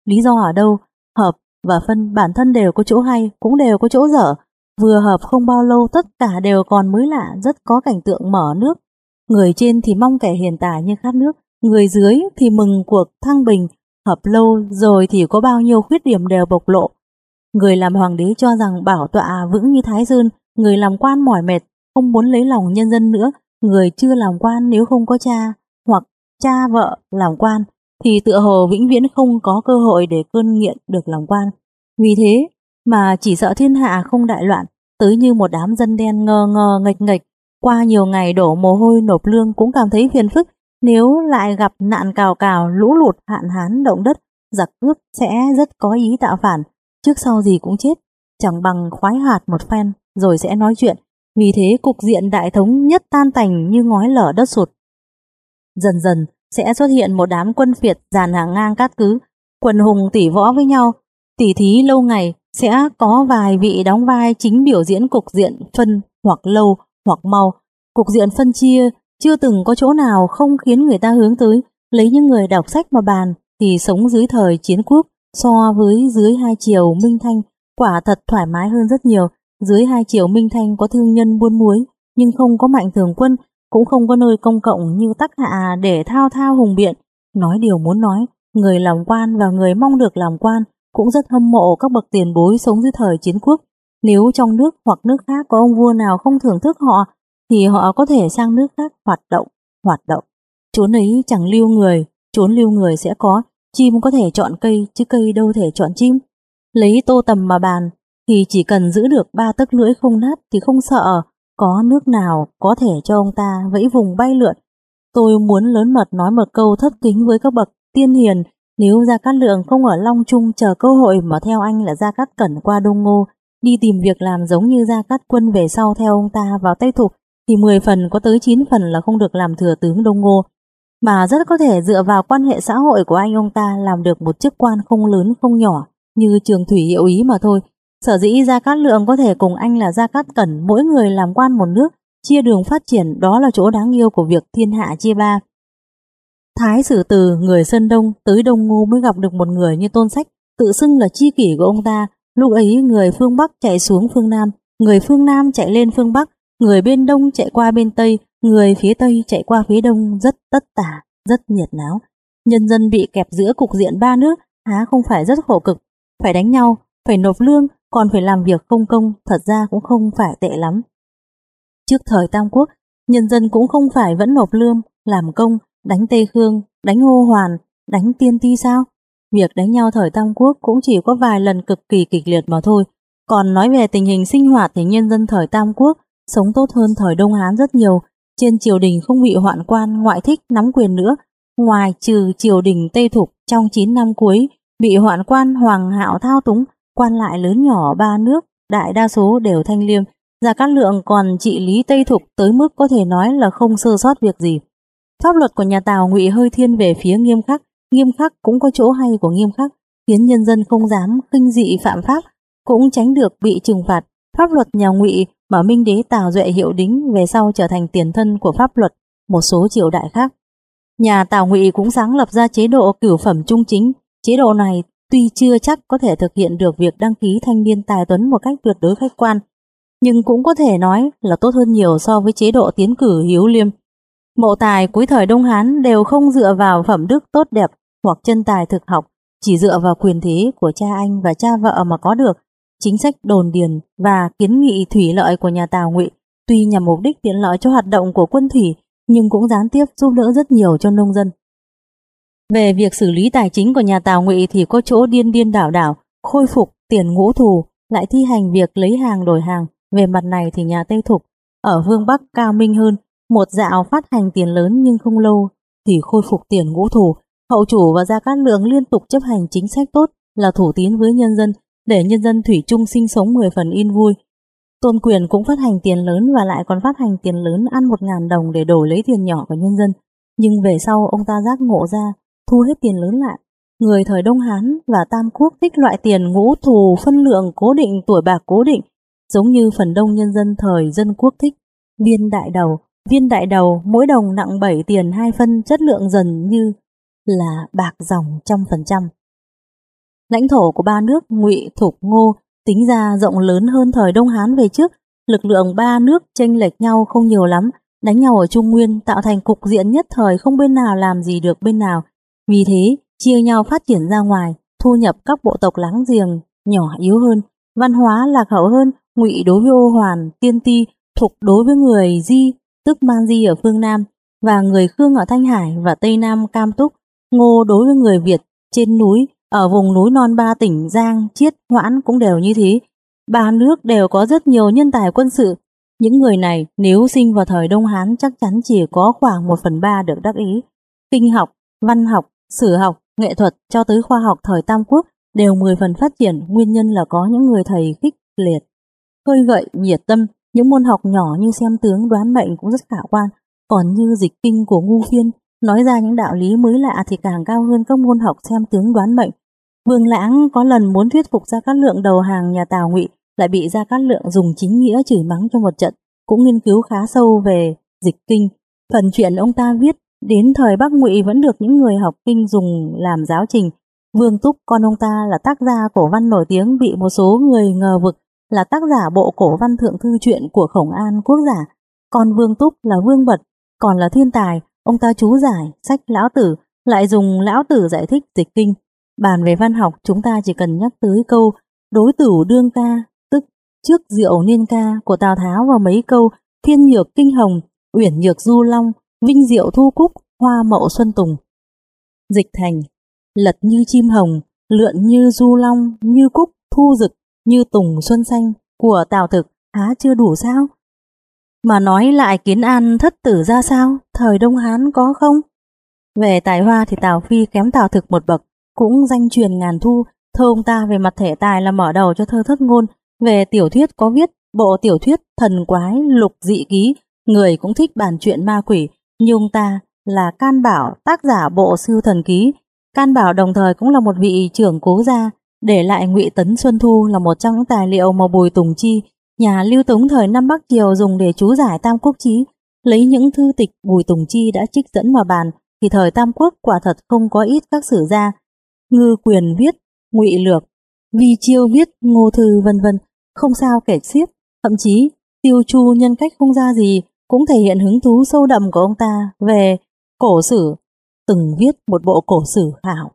Lý do ở đâu? Hợp và phân bản thân đều có chỗ hay, cũng đều có chỗ dở. Vừa hợp không bao lâu tất cả đều còn mới lạ, rất có cảnh tượng mở nước. Người trên thì mong kẻ hiền tài như khát nước, người dưới thì mừng cuộc thăng bình, hợp lâu rồi thì có bao nhiêu khuyết điểm đều bộc lộ. Người làm hoàng đế cho rằng bảo tọa vững như Thái Sơn, người làm quan mỏi mệt, không muốn lấy lòng nhân dân nữa, người chưa làm quan nếu không có cha, hoặc cha vợ làm quan, thì tựa hồ vĩnh viễn không có cơ hội để cơn nghiện được làm quan. Vì thế, mà chỉ sợ thiên hạ không đại loạn, tới như một đám dân đen ngờ ngờ nghịch nghịch, qua nhiều ngày đổ mồ hôi nộp lương cũng cảm thấy phiền phức, nếu lại gặp nạn cào cào, lũ lụt, hạn hán, động đất, giặc cướp sẽ rất có ý tạo phản, trước sau gì cũng chết, chẳng bằng khoái hạt một phen rồi sẽ nói chuyện, vì thế cục diện đại thống nhất tan tành như ngói lở đất sụt. Dần dần sẽ xuất hiện một đám quân phiệt dàn hàng ngang cát cứ, quần hùng tỉ võ với nhau, tỉ thí lâu ngày sẽ có vài vị đóng vai chính biểu diễn cục diện phân hoặc lâu hoặc mau. Cục diện phân chia chưa từng có chỗ nào không khiến người ta hướng tới lấy những người đọc sách mà bàn thì sống dưới thời chiến quốc, so với dưới hai chiều Minh Thanh, quả thật thoải mái hơn rất nhiều. Dưới hai chiều Minh Thanh có thương nhân buôn muối, nhưng không có mạnh thường quân, cũng không có nơi công cộng như tắc hạ để thao thao hùng biện nói điều muốn nói, người làm quan và người mong được làm quan cũng rất hâm mộ các bậc tiền bối sống dưới thời chiến quốc. Nếu trong nước hoặc nước khác có ông vua nào không thưởng thức họ, thì họ có thể sang nước khác hoạt động, hoạt động. Chốn ấy chẳng lưu người, chốn lưu người sẽ có, chim có thể chọn cây, chứ cây đâu thể chọn chim. Lấy tô tầm mà bàn, thì chỉ cần giữ được ba tấc lưỡi không nát thì không sợ, có nước nào có thể cho ông ta vẫy vùng bay lượn. Tôi muốn lớn mật nói một câu thất kính với các bậc tiên hiền nếu Gia Cát Lượng không ở Long Trung chờ cơ hội mà theo anh là Gia Cát Cẩn qua Đông Ngô, đi tìm việc làm giống như Gia Cát Quân về sau theo ông ta vào Tây Thục, thì 10 phần có tới 9 phần là không được làm thừa tướng Đông Ngô. Mà rất có thể dựa vào quan hệ xã hội của anh ông ta làm được một chức quan không lớn không nhỏ như trường thủy hiệu ý mà thôi. Sở dĩ Gia Cát Lượng có thể cùng anh là Gia Cát Cẩn mỗi người làm quan một nước, chia đường phát triển đó là chỗ đáng yêu của việc thiên hạ chia ba. Thái sử từ người Sơn Đông tới Đông Ngô mới gặp được một người như tôn sách, tự xưng là chi kỷ của ông ta. Lúc ấy người phương Bắc chạy xuống phương Nam, người phương Nam chạy lên phương Bắc, người bên Đông chạy qua bên Tây, người phía Tây chạy qua phía Đông rất tất tả, rất nhiệt náo. Nhân dân bị kẹp giữa cục diện ba nước há không phải rất khổ cực, phải đánh nhau, phải nộp lương, còn phải làm việc không công, thật ra cũng không phải tệ lắm. Trước thời Tam Quốc, nhân dân cũng không phải vẫn nộp lương, làm công, đánh Tây Khương, đánh Ngô Hoàn, đánh Tiên Ti sao? Việc đánh nhau thời Tam Quốc cũng chỉ có vài lần cực kỳ kịch liệt mà thôi. Còn nói về tình hình sinh hoạt thì nhân dân thời Tam Quốc sống tốt hơn thời Đông Hán rất nhiều. Trên triều đình không bị hoạn quan ngoại thích nắm quyền nữa. Ngoài trừ triều đình Tây Thục trong 9 năm cuối bị hoạn quan Hoàng Hạo thao túng, quan lại lớn nhỏ ba nước, đại đa số đều thanh liêm. Gia Cát Lượng còn trị lý Tây Thục tới mức có thể nói là không sơ sót việc gì. Pháp luật của nhà Tào ngụy hơi thiên về phía nghiêm khắc, nghiêm khắc cũng có chỗ hay của nghiêm khắc, khiến nhân dân không dám kinh dị phạm pháp, cũng tránh được bị trừng phạt. Pháp luật nhà ngụy mà Minh Đế Tào Duệ hiệu đính về sau trở thành tiền thân của pháp luật một số triều đại khác. Nhà Tào Ngụy cũng sáng lập ra chế độ cửu phẩm trung chính. Chế độ này tuy chưa chắc có thể thực hiện được việc đăng ký thanh niên tài tuấn một cách tuyệt đối khách quan, nhưng cũng có thể nói là tốt hơn nhiều so với chế độ tiến cử hiếu liêm. Mộ tài cuối thời Đông Hán đều không dựa vào phẩm đức tốt đẹp hoặc chân tài thực học, chỉ dựa vào quyền thế của cha anh và cha vợ mà có được. Chính sách đồn điền và kiến nghị thủy lợi của nhà Tào Ngụy tuy nhằm mục đích tiện lợi cho hoạt động của quân thủy nhưng cũng gián tiếp giúp đỡ rất nhiều cho nông dân. Về việc xử lý tài chính của nhà Tào Ngụy thì có chỗ điên điên đảo đảo, khôi phục tiền ngũ thù, lại thi hành việc lấy hàng đổi hàng. Về mặt này thì nhà Tây Thục ở phương Bắc cao minh hơn, một dạo phát hành tiền lớn nhưng không lâu thì khôi phục tiền ngũ thủ Hậu chủ và Gia Cát Lượng liên tục chấp hành chính sách tốt là thủ tín với nhân dân để nhân dân thủy chung sinh sống 10 phần yên vui. Tôn quyền cũng phát hành tiền lớn và lại còn phát hành tiền lớn ăn một ngàn đồng để đổi lấy tiền nhỏ của nhân dân. Nhưng về sau ông ta giác ngộ ra, thu hết tiền lớn lại. Người thời Đông Hán và Tam Quốc thích loại tiền ngũ thù phân lượng cố định tuổi bạc cố định, giống như phần đông nhân dân thời dân quốc thích. Viên đại đầu, viên đại đầu mỗi đồng nặng 7 tiền hai phân chất lượng dần như là bạc dòng trăm phần trăm. Lãnh thổ của ba nước Ngụy, Thục, Ngô tính ra rộng lớn hơn thời Đông Hán về trước, lực lượng ba nước chênh lệch nhau không nhiều lắm, đánh nhau ở Trung Nguyên tạo thành cục diện nhất thời không bên nào làm gì được bên nào. Vì thế, chia nhau phát triển ra ngoài, thu nhập các bộ tộc láng giềng nhỏ yếu hơn, văn hóa lạc hậu hơn, Ngụy đối với Ô Hoàn, Tiên Ti, Thục đối với người Di, tức mang Di ở phương Nam, và người Khương ở Thanh Hải và Tây Nam Cam Túc, Ngô đối với người Việt trên núi ở vùng núi non ba tỉnh Giang, Chiết, Hoãn cũng đều như thế. Ba nước đều có rất nhiều nhân tài quân sự. Những người này nếu sinh vào thời Đông Hán chắc chắn chỉ có khoảng một phần ba được đắc ý. Kinh học, văn học, sử học, nghệ thuật cho tới khoa học thời Tam Quốc đều 10 phần phát triển nguyên nhân là có những người thầy khích liệt. Khơi gợi nhiệt tâm, những môn học nhỏ như xem tướng đoán mệnh cũng rất khả quan, còn như dịch kinh của ngu phiên, nói ra những đạo lý mới lạ thì càng cao hơn các môn học xem tướng đoán mệnh, Vương Lãng có lần muốn thuyết phục Gia Cát Lượng đầu hàng nhà Tào Ngụy, lại bị Gia Cát Lượng dùng chính nghĩa chửi mắng trong một trận, cũng nghiên cứu khá sâu về dịch kinh. Phần chuyện ông ta viết đến thời Bắc Ngụy vẫn được những người học kinh dùng làm giáo trình. Vương Túc con ông ta là tác gia cổ văn nổi tiếng bị một số người ngờ vực là tác giả bộ cổ văn thượng thư truyện của Khổng An quốc giả. Còn Vương Túc là Vương Bật, còn là thiên tài, ông ta chú giải sách lão tử, lại dùng lão tử giải thích dịch kinh. Bàn về văn học chúng ta chỉ cần nhắc tới câu đối tử đương ca, tức trước diệu niên ca của Tào Tháo và mấy câu thiên nhược kinh hồng, uyển nhược du long, vinh diệu thu cúc, hoa mậu xuân tùng. Dịch thành, lật như chim hồng, lượn như du long, như cúc, thu dực như tùng xuân xanh của Tào Thực há chưa đủ sao? Mà nói lại kiến an thất tử ra sao, thời Đông Hán có không? Về tài hoa thì Tào Phi kém Tào Thực một bậc, cũng danh truyền ngàn thu, thơ ông ta về mặt thể tài là mở đầu cho thơ thất ngôn, về tiểu thuyết có viết bộ tiểu thuyết thần quái lục dị ký, người cũng thích bàn chuyện ma quỷ, nhưng ông ta là Can Bảo, tác giả bộ sư thần ký. Can Bảo đồng thời cũng là một vị trưởng cố gia, để lại ngụy Tấn Xuân Thu là một trong những tài liệu mà Bùi Tùng Chi, nhà lưu tống thời năm Bắc Triều dùng để chú giải Tam Quốc Chí, lấy những thư tịch Bùi Tùng Chi đã trích dẫn vào bàn, thì thời Tam Quốc quả thật không có ít các sử gia. Ngư quyền viết, ngụy lược, vi chiêu viết, ngô thư vân vân, không sao kể xiết, thậm chí tiêu chu nhân cách không ra gì cũng thể hiện hứng thú sâu đậm của ông ta về cổ sử, từng viết một bộ cổ sử hảo.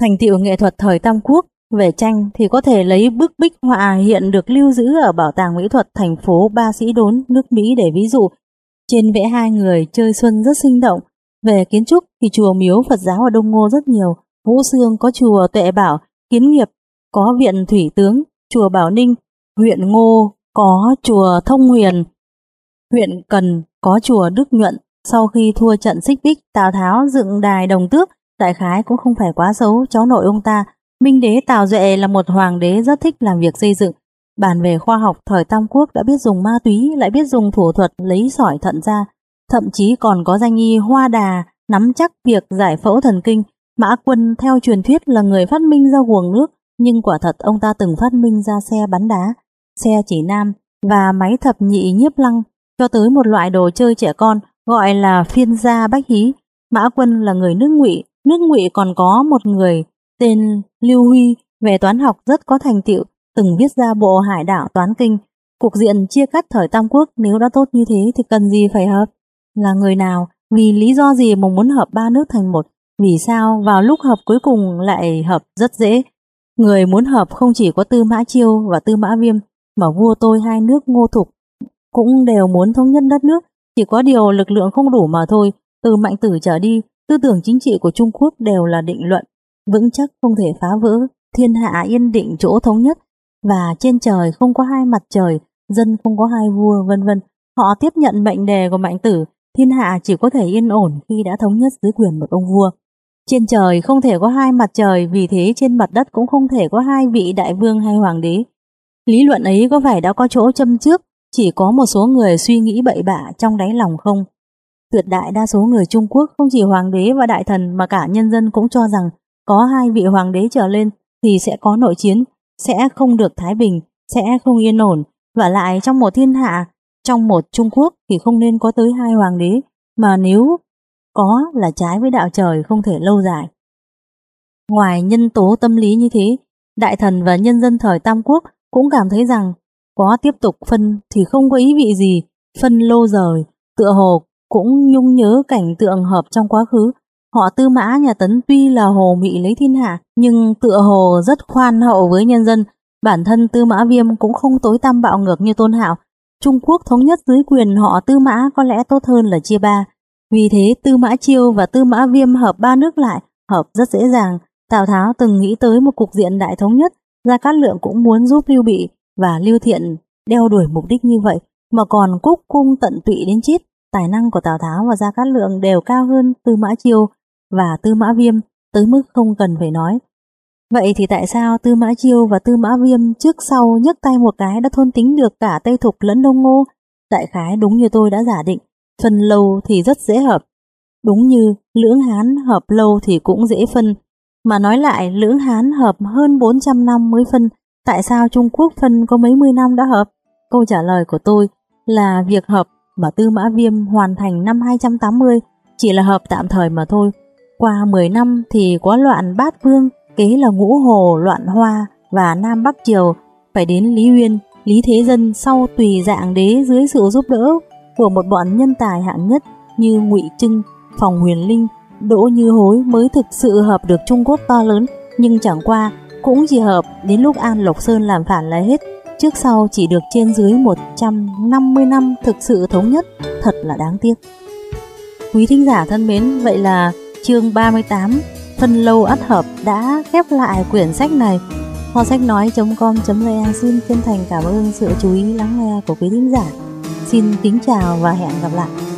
Thành tựu nghệ thuật thời Tam Quốc về tranh thì có thể lấy bức bích họa hiện được lưu giữ ở Bảo tàng Mỹ thuật thành phố Ba Sĩ Đốn, nước Mỹ để ví dụ. Trên vẽ hai người chơi xuân rất sinh động. Về kiến trúc thì chùa miếu Phật giáo ở Đông Ngô rất nhiều. Vũ Sương có chùa Tuệ Bảo, Kiến Nghiệp, có viện Thủy Tướng, chùa Bảo Ninh, huyện Ngô có chùa Thông Huyền, huyện Cần có chùa Đức Nhuận. Sau khi thua trận xích bích, Tào Tháo dựng đài đồng tước, đại khái cũng không phải quá xấu, cháu nội ông ta. Minh đế Tào Duệ là một hoàng đế rất thích làm việc xây dựng. Bàn về khoa học, thời Tam Quốc đã biết dùng ma túy, lại biết dùng thủ thuật lấy sỏi thận ra. Thậm chí còn có danh y Hoa Đà, nắm chắc việc giải phẫu thần kinh. Mã Quân theo truyền thuyết là người phát minh ra guồng nước, nhưng quả thật ông ta từng phát minh ra xe bắn đá, xe chỉ nam và máy thập nhị nhiếp lăng, cho tới một loại đồ chơi trẻ con gọi là phiên gia bách hí. Mã Quân là người nước ngụy, nước ngụy còn có một người tên Lưu Huy về toán học rất có thành tựu, từng viết ra bộ hải đảo toán kinh. Cục diện chia cắt thời Tam Quốc nếu đã tốt như thế thì cần gì phải hợp? Là người nào? Vì lý do gì mà muốn hợp ba nước thành một? Vì sao vào lúc hợp cuối cùng lại hợp rất dễ? Người muốn hợp không chỉ có Tư Mã Chiêu và Tư Mã Viêm, mà vua tôi hai nước ngô thục cũng đều muốn thống nhất đất nước, chỉ có điều lực lượng không đủ mà thôi. Từ mạnh tử trở đi, tư tưởng chính trị của Trung Quốc đều là định luận, vững chắc không thể phá vỡ, thiên hạ yên định chỗ thống nhất, và trên trời không có hai mặt trời, dân không có hai vua, vân vân. Họ tiếp nhận mệnh đề của mạnh tử, thiên hạ chỉ có thể yên ổn khi đã thống nhất dưới quyền một ông vua. Trên trời không thể có hai mặt trời, vì thế trên mặt đất cũng không thể có hai vị đại vương hay hoàng đế. Lý luận ấy có phải đã có chỗ châm trước, chỉ có một số người suy nghĩ bậy bạ trong đáy lòng không? Tuyệt đại đa số người Trung Quốc không chỉ hoàng đế và đại thần mà cả nhân dân cũng cho rằng có hai vị hoàng đế trở lên thì sẽ có nội chiến, sẽ không được thái bình, sẽ không yên ổn. Và lại trong một thiên hạ, trong một Trung Quốc thì không nên có tới hai hoàng đế, mà nếu có là trái với đạo trời không thể lâu dài. Ngoài nhân tố tâm lý như thế, đại thần và nhân dân thời Tam Quốc cũng cảm thấy rằng có tiếp tục phân thì không có ý vị gì, phân lô rời, tựa hồ cũng nhung nhớ cảnh tượng hợp trong quá khứ. Họ tư mã nhà Tấn tuy là hồ mị lấy thiên hạ, nhưng tựa hồ rất khoan hậu với nhân dân. Bản thân tư mã viêm cũng không tối tăm bạo ngược như tôn hạo. Trung Quốc thống nhất dưới quyền họ tư mã có lẽ tốt hơn là chia ba. Vì thế Tư Mã Chiêu và Tư Mã Viêm hợp ba nước lại, hợp rất dễ dàng. Tào Tháo từng nghĩ tới một cục diện đại thống nhất, Gia Cát Lượng cũng muốn giúp Lưu Bị và Lưu Thiện đeo đuổi mục đích như vậy, mà còn cúc cung tận tụy đến chết. Tài năng của Tào Tháo và Gia Cát Lượng đều cao hơn Tư Mã Chiêu và Tư Mã Viêm, tới mức không cần phải nói. Vậy thì tại sao Tư Mã Chiêu và Tư Mã Viêm trước sau nhấc tay một cái đã thôn tính được cả Tây Thục lẫn Đông Ngô? Đại khái đúng như tôi đã giả định, phân lâu thì rất dễ hợp. Đúng như lưỡng hán hợp lâu thì cũng dễ phân. Mà nói lại lưỡng hán hợp hơn 400 năm mới phân, tại sao Trung Quốc phân có mấy mươi năm đã hợp? Câu trả lời của tôi là việc hợp mà Tư Mã Viêm hoàn thành năm 280 chỉ là hợp tạm thời mà thôi. Qua 10 năm thì có loạn bát vương, kế là ngũ hồ loạn hoa và Nam Bắc Triều, phải đến Lý Uyên, Lý Thế Dân sau tùy dạng đế dưới sự giúp đỡ của một bọn nhân tài hạng nhất như Ngụy Trưng, Phòng Huyền Linh, Đỗ Như Hối mới thực sự hợp được Trung Quốc to lớn, nhưng chẳng qua cũng chỉ hợp đến lúc An Lộc Sơn làm phản là hết, trước sau chỉ được trên dưới 150 năm thực sự thống nhất, thật là đáng tiếc. Quý thính giả thân mến, vậy là chương 38 phân lâu ắt hợp đã khép lại quyển sách này. Kho sách nói.com.vn xin chân thành cảm ơn sự chú ý lắng nghe của quý thính giả. Xin kính chào và hẹn gặp lại.